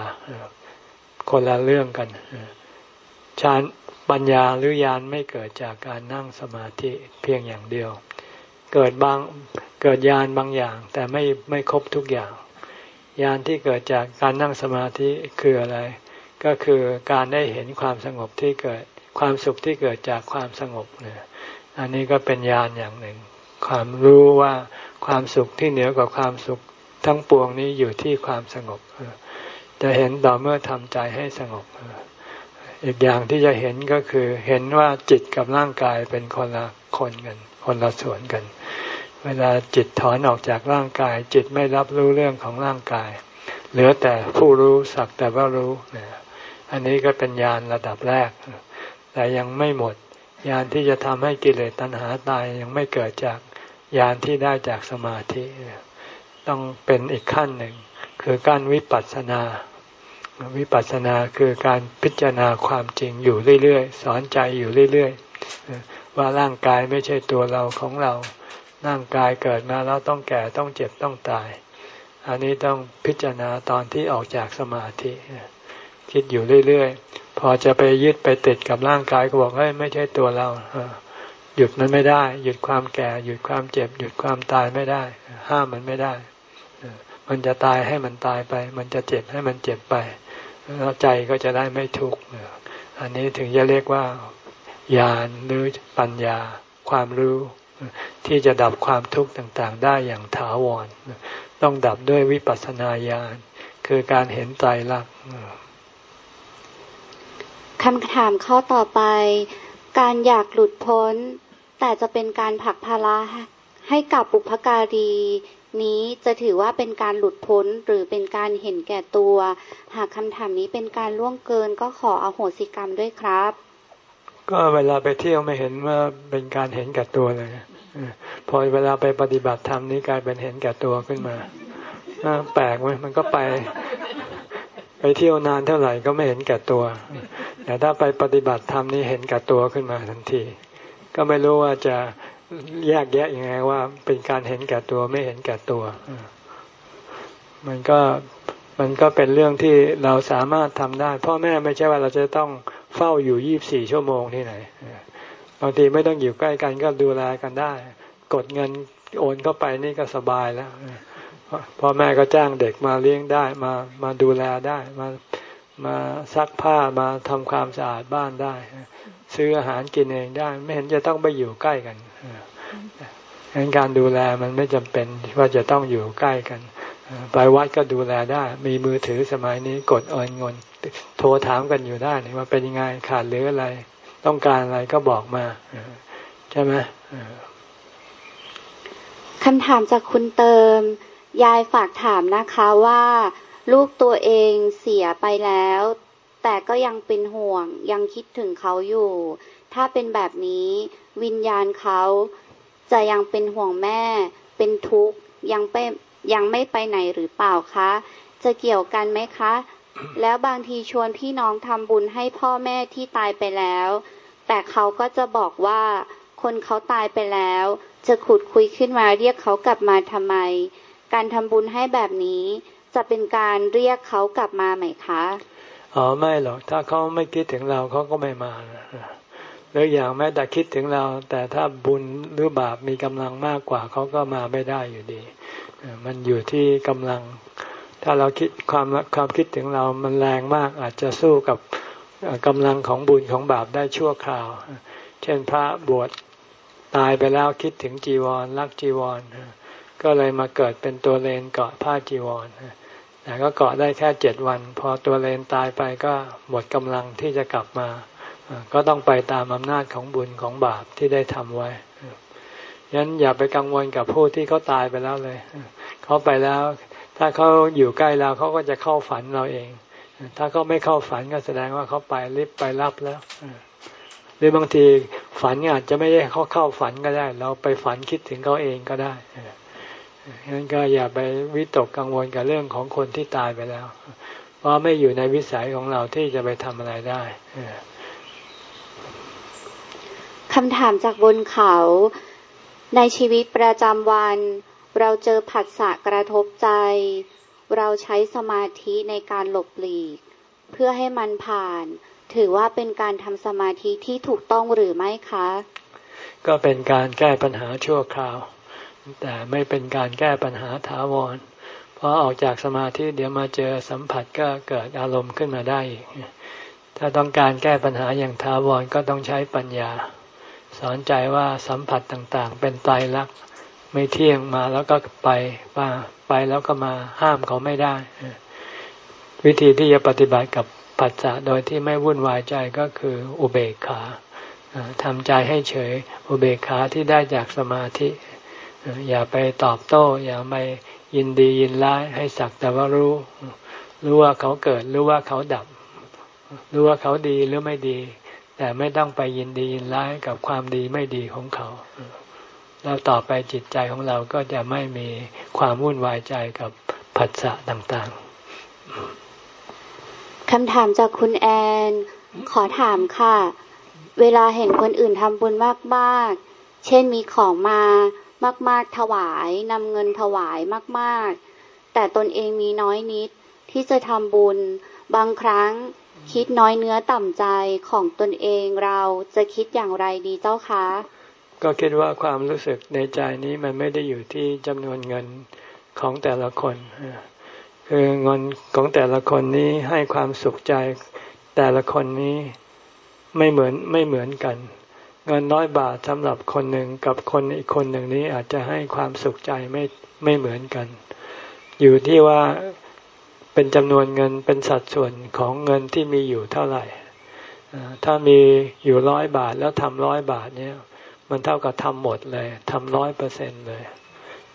คนละเรื่องกันฌานปัญญาหรือญาณไม่เกิดจากการนั่งสมาธิเพียงอย่างเดียว เกิดบางเกิดญาณบางอย่าง แต่ไม่ไม่ครบทุกอย่างญาณที่เกิดจากการนั่งสมาธิคืออะไร ก็คือการได้เห็นความสงบที่เกิดความสุขที่เกิดจากความสงบเนี่ย อันนี้ก็เป็นญาณอย่างหนึ่ง ความรู้ว่าความสุขที่เหนือกว่าความสุขทั้งปวงนี้อยู่ที่ความสงบ จะเห็นต่อเมื่อทำใจให้สงบ อีกอย่างที่จะเห็นก็คือเห็นว่าจิตกับร่างกายเป็นคนละคนกัน คนละส่วนกัน เวลาจิตถอนออกจากร่างกาย จิตไม่รับรู้เรื่องของร่างกาย เหลือแต่ผู้รู้สักแต่ว่ารู้ อันนี้ก็เป็นญาณระดับแรก แต่ยังไม่หมด ญาณที่จะทำให้กิเลสตัณหาตายยังไม่เกิดจากญาณที่ได้จากสมาธิต้องเป็นอีกขั้นหนึ่ง คือการวิปัสสนา วิปัสสนาคือการพิจารณาความจริงอยู่เรื่อยๆ สอนใจอยู่เรื่อยๆ ว่าร่างกายไม่ใช่ตัวเราของเรา ร่างกายเกิดมาแล้วต้องแก่ต้องเจ็บต้องตาย อันนี้ต้องพิจารณาตอนที่ออกจากสมาธิ คิดอยู่เรื่อยๆ พอจะไปยึดไปติดกับร่างกายก็บอกเฮ้ยไม่ใช่ตัวเราหยุดมันไม่ได้ หยุดความแก่ หยุดความเจ็บ หยุดความตายไม่ได้ ห้ามมันไม่ได้ มันจะตายให้มันตายไป มันจะเจ็บให้มันเจ็บไปแล้วใจก็จะได้ไม่ทุกข์อันนี้ถึงจะเรียกว่าญาณหรือปัญญาความรู้ ที่จะดับความทุกข์ต่างๆ ได้อย่างถาวร ต้องดับด้วยวิปัสสนาญาณคือการเห็นใจรัก คำถามข้อต่อไป การอยากหลุดพ้น แต่จะเป็นการผักภาระให้กับบุพการี นี้จะถือว่าเป็นการหลุดพ้นหรือเป็นการเห็นแก่ตัว หากคำถามนี้เป็นการล่วงเกินก็ขออโหสิกรรมด้วยครับ ก็เวลาไปเที่ยวไม่เห็นว่าเป็นการเห็นแก่ตัวเลยพอเวลาไปปฏิบัติธรรมนี้กลายเป็นเห็นแก่ตัวขึ้นมาแปลกไหมมันก็ไป ไปเที่ยวนานเท่าไหร่ก็ไม่เห็นแก่ตัว แต่ถ้าไปปฏิบัติธรรมนี้เห็นแก่ตัวขึ้นมาทันที ก็ไม่รู้ว่าจะแยกแยะยังไงว่า เป็นการเห็นแก่ตัวไม่เห็นแก่ตัว มันก็มันก็เป็นเรื่องที่เราสามารถทำได้ พ่อแม่ไม่ใช่ว่าเราจะต้องเฝ้าอยู่ยี่บสี่ชั่วโมงที่ไหนบางทีไม่ต้องอยู่ใกล้กันก็ดูแลกันได้ กดเงินโอนเข้าไปนี่ก็สบายแล้ว พ่อแม่ก็จ้างเด็กมาเลี้ยงได้มามาดูแลได้มามาซักผ้ามาทำความสะอาดบ้านได้ ซื้ออาหารกินเองได้ ไม่เห็นจะต้องไปอยู่ใกล้กันดังนั้นการดูแลมันไม่จำเป็นว่าจะต้องอยู่ใกล้กันไปวัดก็ดูแลได้ มีมือถือสมัยนี้กดเอินเงินโทรถามกันอยู่ได้ว่าเป็นยังไงขาดหรืออะไร ต้องการอะไรก็บอกมาใช่ไหมคำถามจากคุณเติม ยายฝากถามนะคะว่า ลูกตัวเองเสียไปแล้ว แต่ก็ยังเป็นห่วง ยังคิดถึงเขาอยู่ ถ้าเป็นแบบนี้ วิญญาณเขาจะยังเป็นห่วงแม่ เป็นทุกข์ยังไปยังไม่ไปไหนหรือเปล่าคะ จะเกี่ยวกันไหมคะ แล้วบางทีชวนพี่น้องทำบุญให้พ่อแม่ที่ตายไปแล้ว แต่เขาก็จะบอกว่า คนเขาตายไปแล้ว จะขุดคุยขึ้นมาเรียกเขากลับมาทำไม การทำบุญให้แบบนี้จะเป็นการเรียกเขากลับมาไหมคะ อ๋อไม่หรอก ถ้าเขาไม่คิดถึงเราเขาก็ไม่มาหรืออย่างแม้แต่คิดถึงเรา แต่ถ้าบุญหรือบาปมีกำลังมากกว่าเขาก็มาไม่ได้อยู่ดี มันอยู่ที่กำลัง ถ้าเราคิดความความคิดถึงเรามันแรงมากอาจจะสู้กับกำลังของบุญของบาปได้ชั่วคราว เช่นพระบวชตายไปแล้วคิดถึงจีวรรักจีวร ก็เลยมาเกิดเป็นตัวเลนเกาะผ้าจีวรแต่ก็เกาะได้แค่เจ็ดวัน พอตัวเลนตายไปก็หมดกำลังที่จะกลับมาก็ต้องไปตามอำนาจของบุญของบาปที่ได้ทำไว้ยันอย่าไปกังวลกับผู้ที่เขาตายไปแล้วเลย เขาไปแล้ว ถ้าเขาอยู่ใกล้เราเขาก็จะเข้าฝันเราเอง ถ้าเขาไม่เข้าฝันก็แสดงว่าเขาไปรีบไปรับแล้วหรือบางทีฝันอาจจะไม่ได้เขาเข้าฝันก็ได้ เราไปฝันคิดถึงเขาเองก็ได้ งั้นก็อย่าไปวิตกกังวลกับเรื่องของคนที่ตายไปแล้ว เพราะไม่อยู่ในวิสัยของเราที่จะไปทำอะไรได้คำถามจากบนเขา ในชีวิตประจำวัน เราเจอผัสสะกระทบใจ เราใช้สมาธิในการหลบหลีก เพื่อให้มันผ่าน ถือว่าเป็นการทำสมาธิที่ถูกต้องหรือไม่คะ ก็เป็นการแก้ปัญหาชั่วคราว แต่ไม่เป็นการแก้ปัญหาถาวร เพราะออกจากสมาธิเดี๋ยวมาเจอสัมผัสก็เกิดอารมณ์ขึ้นมาได้อีกถ้าต้องการแก้ปัญหาอย่างถาวรก็ต้องใช้ปัญญา สอนใจว่าสัมผัสต่างๆ เป็นไตรลักษณ์ไม่เที่ยงมาแล้วก็ไปมาไปแล้วก็มาห้ามเขาไม่ได้ วิธีที่จะปฏิบัติกับปัจจะโดยที่ไม่วุ่นวายใจก็คืออุเบกขาทำใจให้เฉย อุเบกขาที่ได้จากสมาธิ อย่าไปตอบโต้ อย่าไปยินดียินร้ายให้สักแต่ว่ารู้ รู้ว่าเขาเกิด รู้ว่าเขาดับ รู้ว่าเขาดีหรือไม่ดี แต่ไม่ต้องไปยินดียินร้ายกับความดีไม่ดีของเขาแล้วต่อไปจิตใจของเราก็จะไม่มีความวุ่นวายใจกับผัสสะต่างๆ คำถามจากคุณแอน ขอถามค่ะ เวลาเห็นคนอื่นทำบุญมากๆ เช่นมีของมา มาก ๆ ถวายนำเงินถวายมาก ๆ แต่ตนเองมีน้อยนิดที่จะทำบุญ บางครั้งคิดน้อยเนื้อต่ำใจของตนเองเราจะคิดอย่างไรดีเจ้าคะ ก็คิดว่าความรู้สึกในใจนี้มันไม่ได้อยู่ที่จำนวนเงินของแต่ละคน คือเงินของแต่ละคนนี้ให้ความสุขใจแต่ละคนนี้ไม่เหมือนไม่เหมือนกัน เงินน้อยบาทสำหรับคนหนึ่งกับคนอีกคนหนึ่งนี้อาจจะให้ความสุขใจไม่ไม่เหมือนกัน อยู่ที่ว่าเป็นจำนวนเงินเป็นสัดส่วนของเงินที่มีอยู่เท่าไหร่ ถ้ามีอยู่ร้อยบาทแล้วทำร้อยบาทเนี่ย มันเท่ากับทำหมดเลยทำร้อยเปอร์เซ็นเลย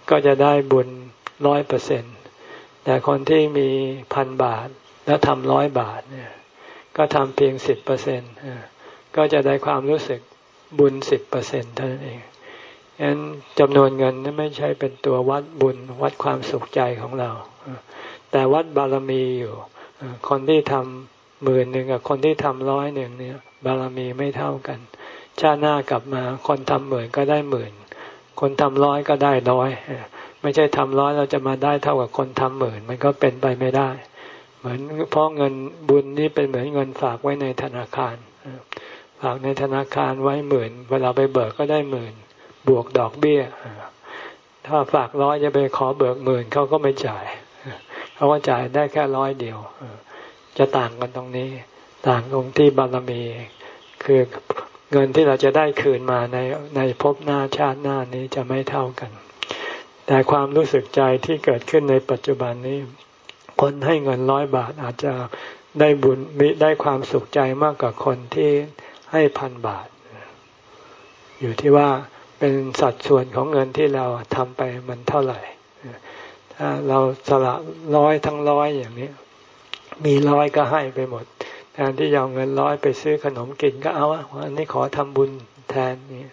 ก็จะได้บุญร้อยเปอร์เซ็นแต่คนที่มีพันบาทแล้วทำร้อยบาทเนี่ย ก็ทำเพียงสิบเปอร์เซ็นก็จะได้ความรู้สึก บุญสิบเปอร์เซ็นเท่านั้นเองฉะนั้นจำนวนเงินนี่ไม่ใช่เป็นตัววัดบุญวัดความสุขใจของเรา แต่วัดบารมีอยู่ คนที่ทำหมื่นหนึ่งกับคนที่ทำร้อยหนึ่งเนี่ย บารมีไม่เท่ากัน ชาติหน้ากลับมา คนทำหมื่นก็ได้หมื่น คนทำร้อยก็ได้ร้อยไม่ใช่ทำร้อยเราจะมาได้เท่ากับคนทำหมื่นมันก็เป็นไปไม่ได้ เหมือนเพราะเงินบุญนี่เป็นเหมือนเงินฝากไว้ในธนาคาร ฝากในธนาคารไว้หมื่น เวลาไปเบิกก็ได้หมื่น บวกดอกเบี้ย ถ้าฝากร้อยจะไปขอเบิกหมื่นเขาก็ไม่จ่าย เขาก็จ่ายได้แค่ร้อยเดียว จะต่างกันตรงนี้ ต่างตรงที่บารมี คือเงินที่เราจะได้คืนมาในในภพหน้าชาติหน้านี้จะไม่เท่ากัน แต่ความรู้สึกใจที่เกิดขึ้นในปัจจุบันนี้ คนให้เงินร้อยบาทอาจจะได้บุญมีได้ความสุขใจมากกว่าคนที่ ให้พันบาท อยู่ที่ว่าเป็นสัดส่วนของเงินที่เราทำไปมันเท่าไหร่ ถ้าเราสละร้อยทั้งร้อยอย่างนี้ มีร้อยก็ให้ไปหมด แทนที่จะเอาเงินร้อยไปซื้อขนมกินก็เอาอันนี้ขอทำบุญแทนนี่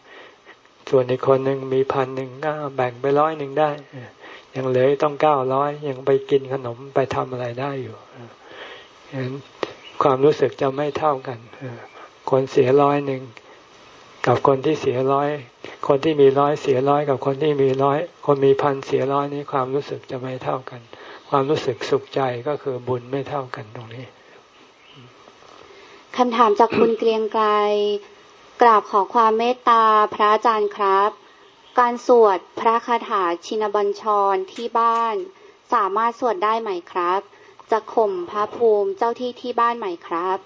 ส่วนอีกคนหนึ่งมีพันหนึ่งก็แบ่งไปร้อยหนึ่งได้ ยังเหลือต้องเก้าร้อยยังไปกินขนมไปทำอะไรได้อยู่เห็นความรู้สึกจะไม่เท่ากัน คนเสียร้อยหนึ่งกับคนที่เสียร้อย คนที่มีร้อยเสียร้อยกับคนที่มีร้อย คนมีพันเสียร้อยนี้ความรู้สึกจะไม่เท่ากัน ความรู้สึกสุขใจก็คือบุญไม่เท่ากันตรงนี้คำถามจากคุณเกรียงไกรกราบขอความเมตตาพระอาจารย์ครับ การสวดพระคาถาชินบัญชรที่บ้าน สามารถสวดได้ไหมครับ จะข่มพระภูมิเจ้าที่ที่บ้านไหมครับ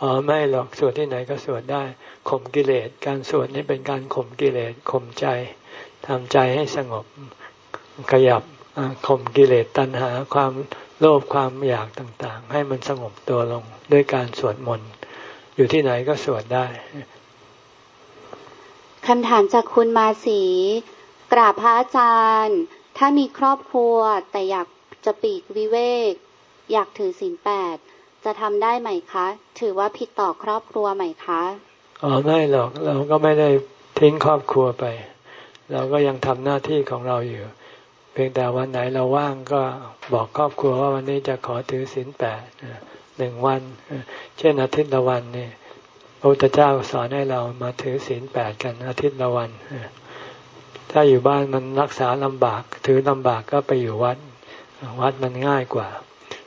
อ๋อไม่หรอกสวดที่ไหนก็สวดได้ข่มกิเลส การสวดนี่เป็นการข่มกิเลสข่มใจทำใจให้สงบขยับข่มกิเลสตัณหาความโลภความอยากต่างๆ ให้มันสงบตัวลงด้วยการสวดมนต์อยู่ที่ไหนก็สวดได้คำถามจากคุณมาสีกราบพระอาจารย์ ถ้ามีครอบครัวแต่อยากจะปีกวิเวก อยากถือศีลแปด จะทำได้ไหมคะ ถือว่าผิดต่อครอบครัวไหมคะอ๋อไม่หรอกเราก็ไม่ได้ทิ้งครอบครัวไป เราก็ยังทำหน้าที่ของเราอยู่ เพียงแต่วันไหนเราว่างก็บอกครอบครัวว่าวันนี้จะขอถือศีลแปดหนึ่งวัน เช่นอาทิตย์ละวันเนี่พระพุทธเจ้าสอนให้เรามาถือศีลแปดกันอาทิตย์ละวัน ถ้าอยู่บ้านมันรักษาลำบาก ถือลำบากก็ไปอยู่วัด วัดมันง่ายกว่า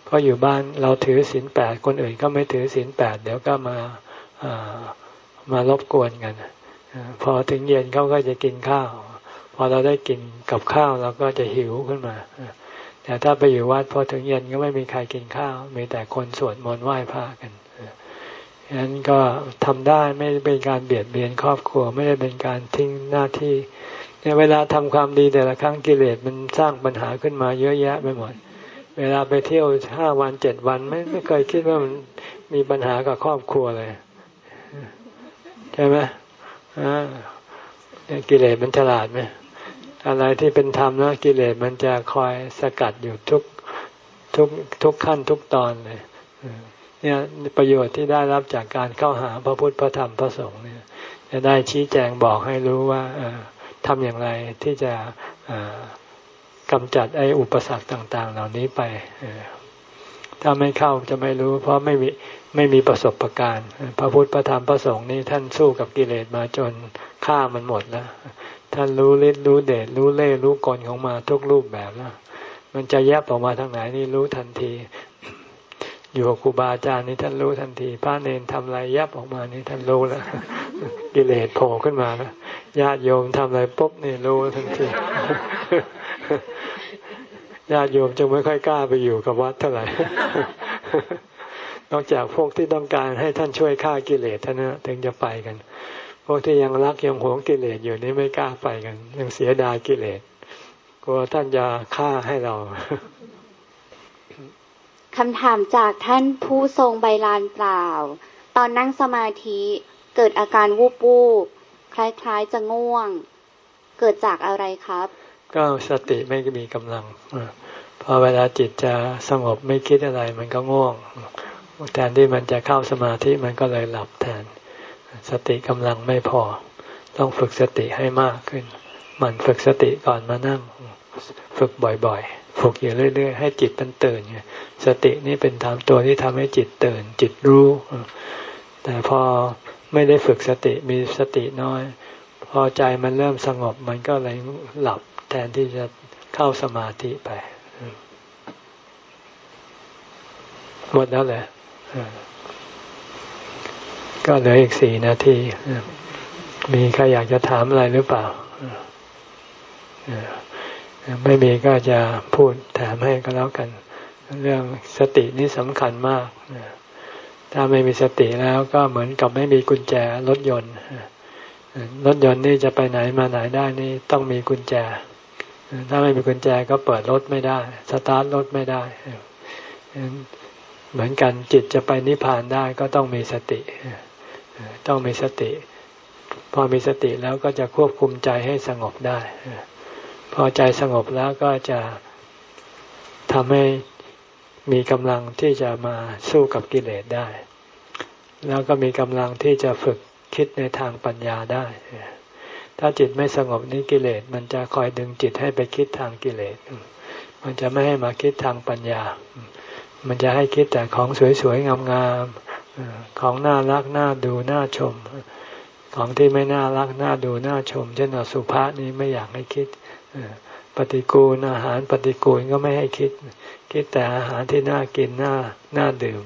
เพราะอยู่บ้านเราถือศีลแปดคนอื่นก็ไม่ถือศีลแปดเดี๋ยวก็มามารบกวนกันพอถึงเย็นเขาก็จะกินข้าว พอเราได้กินกับข้าวเราก็จะหิวขึ้นมาแต่ถ้าไปอยู่วัดพอถึงเย็นก็ไม่มีใครกินข้าว มีแต่คนสวดมนต์ไหว้พระกันฉะนั้นก็ทำได้ไม่เป็นการเบียดเบียนครอบครัวไม่ได้เป็นการทิ้งหน้าที่เนี่ยเวลาทำความดีแต่ละครั้งกิเลสมันสร้างปัญหาขึ้นมาเยอะแยะไปหมด เวลาไปเที่ยวห้าวันเจ็ดวันไม่ไม่เคยคิดว่ามันมีปัญหากับครอบครัวเลยใช่ไหมอ่ากิเลสมันฉลาดไหมอะไรที่เป็นธรรมนะกิเลสมันจะคอยสกัดอยู่ทุกทุกทุกขั้นทุกตอนเลยเนี่ยประโยชน์ที่ได้รับจากการเข้าหาพระพุทธพระธรรมพระสงฆ์เนี่ยจะได้ชี้แจงบอกให้รู้ว่าทำอย่างไรที่จะ กำจัดไอ้อุปสรรคต่าง ๆ เหล่านี้ไปถ้าไม่เข้าจะไม่รู้ เพราะไม่มีไม่มีประสบะการณ์พระพุทธพระธรรมพระสงฆ์นี่ท่านสู้กับกิเลสมาจนฆ่ามันหมดแล้วท่านรู้ฤทธิ์รู้เดชรู้เล่รู้กลของมาทุกรูปแบบแล้วมันจะแยบออกมาทางไหนนี่รู้ทันที อยู่กับครูบาอาจารย์นี่ท่านรู้ทันทีพระเนนทำอะไรแยบออกมานี่ท่านรู้แล้วกิเลสโผล่ขึ้นมาแล้วญาติโยมทำอะไรปุ๊บนี่รู้ทันทีญาติโยมจึงไม่ค่อยกล้าไปอยู่กับวัดเท่าไหร่นอกจากพวกที่ต้องการให้ท่านช่วยฆ่ากิเลสท่านนะถึงจะไปกัน พวกที่ยังรักยังหวงกิเลสอยู่นี่ไม่กล้าไปกัน ยังเสียดายกิเลสกลัวท่านจะฆ่าให้เรา คำถามจากท่านผู้ทรงใบลานเปล่า ตอนนั่งสมาธิเกิดอาการวูบวูบคล้ายๆจะง่วง เกิดจากอะไรครับ ก็สติไม่มีกำลังพอเวลาจิตจะสงบไม่คิดอะไรมันก็ง่วง แทนที่มันจะเข้าสมาธิมันก็เลยหลับแทน สติกำลังไม่พอ ต้องฝึกสติให้มากขึ้น มันฝึกสติก่อนมานั่ง ฝึกบ่อยๆ ฝึกอยู่เรื่อย ๆ ให้จิตมันตื่นไงสตินี่เป็นตามตัวที่ทำให้จิตตื่น จิตรู้ แต่พอไม่ได้ฝึกสติมีสติน้อย พอใจมันเริ่มสงบมันก็เลยหลับแทนที่จะเข้าสมาธิไป หมดแล้วแหละก็เหลืออีกสี่นาที มีใครอยากจะถามอะไรหรือเปล่า ไม่มีก็จะพูดแถมให้ก็แล้วกัน เรื่องสตินี่สำคัญมาก ถ้าไม่มีสติแล้วก็เหมือนกับไม่มีกุญแจรถยนต์รถยนต์นี่จะไปไหนมาไหนได้นี่ต้องมีกุญแจ ถ้าไม่มีกุญแจก็เปิดรถไม่ได้ สตาร์ทรถไม่ได้เหมือนกันจิตจะไปนิพพานได้ก็ต้องมีสติ ต้องมีสติ พอมีสติแล้วก็จะควบคุมใจให้สงบได้ พอใจสงบแล้วก็จะทำให้มีกำลังที่จะมาสู้กับกิเลสได้ แล้วก็มีกำลังที่จะฝึกคิดในทางปัญญาได้ ถ้าจิตไม่สงบนี้กิเลสมันจะคอยดึงจิตให้ไปคิดทางกิเลส มันจะไม่ให้มาคิดทางปัญญา มันจะให้คิดแต่ของสวยๆงามๆของน่ารักน่าดูน่าชม ของที่ไม่น่ารักน่าดูน่าชม เช่นอสุภะนี้ไม่อยากให้คิด ปฏิกูลอาหารปฏิกูลก็ไม่ให้คิด คิดแต่อาหารที่น่ากินน่าน่าดื่ม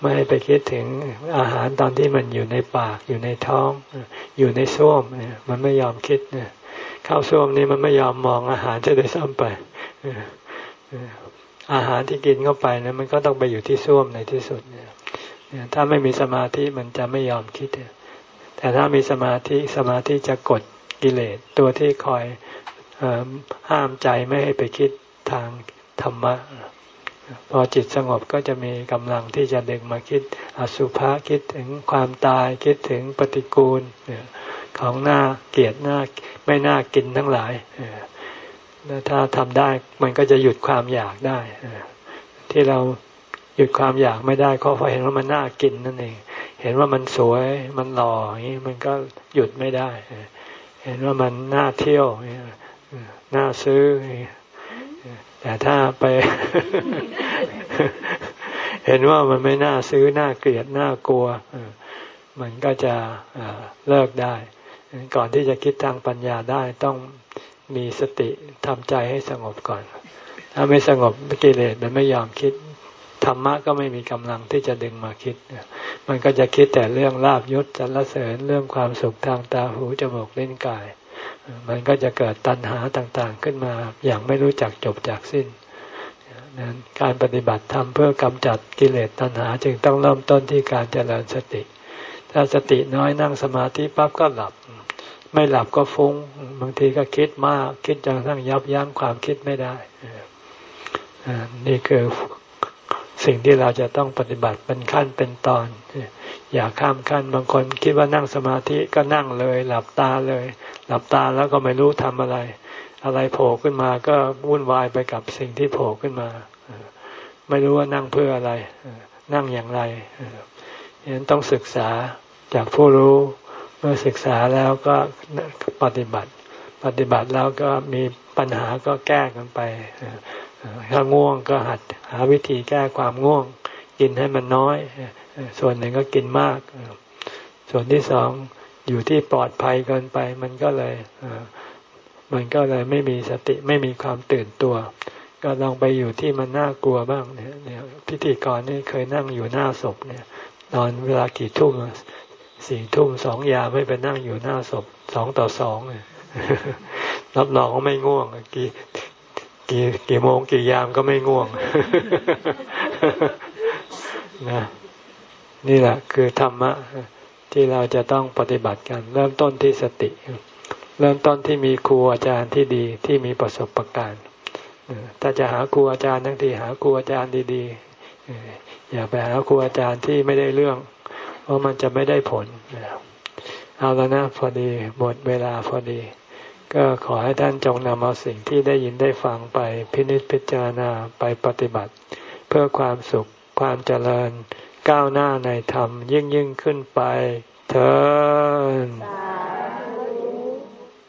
ไม่ให้ไปคิดถึงอาหารตอนที่มันอยู่ในปากอยู่ในท้อง อยู่ในส้วมมันไม่ยอมคิดเข้าส้วมนี่มันไม่ยอมมองอาหารจะได้ซ้ำไปอาหารที่กินเข้าไปนะมันก็ต้องไปอยู่ที่ส้วมในที่สุดเนี่ยถ้าไม่มีสมาธิมันจะไม่ยอมคิดแต่ถ้ามีสมาธิสมาธิจะกดกิเลสตัวที่คอย ห้ามใจไม่ให้ไปคิดทางธรรมะ พอจิตสงบก็จะมีกำลังที่จะดึงมาคิดอสุภะคิดถึงความตายคิดถึงปฏิกูลของหน้าเกลียดหน้าไม่น่ากินทั้งหลายแล้วถ้าทำได้มันก็จะหยุดความอยากได้ที่เราหยุดความอยากไม่ได้ก็เพราะเห็นว่ามันน่ากินนั่นเอง เห็นว่ามันสวยมันหล่ออย่างนี้มันก็หยุดไม่ได้ เห็นว่ามันน่าเที่ยว น่าซื้อ แต่ถ้าไป เห็นว่ามันไม่น่าซื้อ น่าเกลียด น่ากลัว มันก็จะเลิกได้ ก่อนที่จะคิดทางปัญญาได้ต้องมีสติทำใจให้สงบก่อน ถ้าไม่สงบกิเลสมันไม่ยอมคิดธรรมะก็ไม่มีกำลังที่จะดึงมาคิด มันก็จะคิดแต่เรื่องลาบยศสรรเสริญเรื่องความสุขทางตาหูจมูกเล่นกาย มันก็จะเกิดตัณหาต่างๆขึ้นมาอย่างไม่รู้จักจบจากสิ้นนั้นการปฏิบัติธรรมเพื่อกำจัดกิเลสตัณหาจึงต้องเริ่มต้นที่การเจริญสติ ถ้าสติน้อยนั่งสมาธิปั๊บก็หลับ ไม่หลับก็ฟุง้ง บางทีก็คิดมากคิดจนทั้งยับยั้งความคิดไม่ได้ นี่คือสิ่งที่เราจะต้องปฏิบัติเป็นขั้นเป็นตอน อย่าข้ามขั้นบางคนคิดว่านั่งสมาธิก็นั่งเลย หลับตาเลย หลับตาแล้วก็ไม่รู้ทำอะไร อะไรโผล่ขึ้นมาก็วุ่นวายไปกับสิ่งที่โผล่ขึ้นมา ไม่รู้ว่านั่งเพื่ออะไร นั่งอย่างไรฉะนั้นต้องศึกษาจากผู้รู้เมื่อศึกษาแล้วก็ปฏิบัติ ปฏิบัติแล้วก็มีปัญหาก็แก้กันไปถ้าง่วงก็หัดหาวิธีแก้ความง่วง กินให้มันน้อย ส่วนหนึ่งก็กินมาก ส่วนที่สองอยู่ที่ปลอดภัยเกินไป มันก็เลยมันก็เลยไม่มีสติไม่มีความตื่นตัว ก็ลองไปอยู่ที่มันน่ากลัวบ้างเนี่ยพิธีกรนี่เคยนั่งอยู่หน้าศพเนี่ย ตอนเวลากี่ทุ่มสี่ทุ่มสองยาไม่ไปนั่งอยู่หน้าศพสองต่อสองรับรองว่าไม่ง่วงกี่กี่กี่โมงกี่ยามก็ไม่ง่วงนะ นี่แหละคือธรรมะที่เราจะต้องปฏิบัติกัน เริ่มต้นที่สติ เริ่มต้นที่มีครูอาจารย์ที่ดีที่มีประสบการณ์ถ้าจะหาครูอาจารย์ทั้งทีหาครูอาจารย์ดีๆอย่าไปหาครูอาจารย์ที่ไม่ได้เรื่องเพราะมันจะไม่ได้ผลเอาแล้วนะพอดีหมดเวลาพอดี ก็ขอให้ท่านจงนำเอาสิ่งที่ได้ยินได้ฟังไปพินิจพิจารณาไปปฏิบัติ เพื่อความสุขความเจริญ ก้าวหน้าในธรรมยิ่งยิ่งขึ้นไปเถิด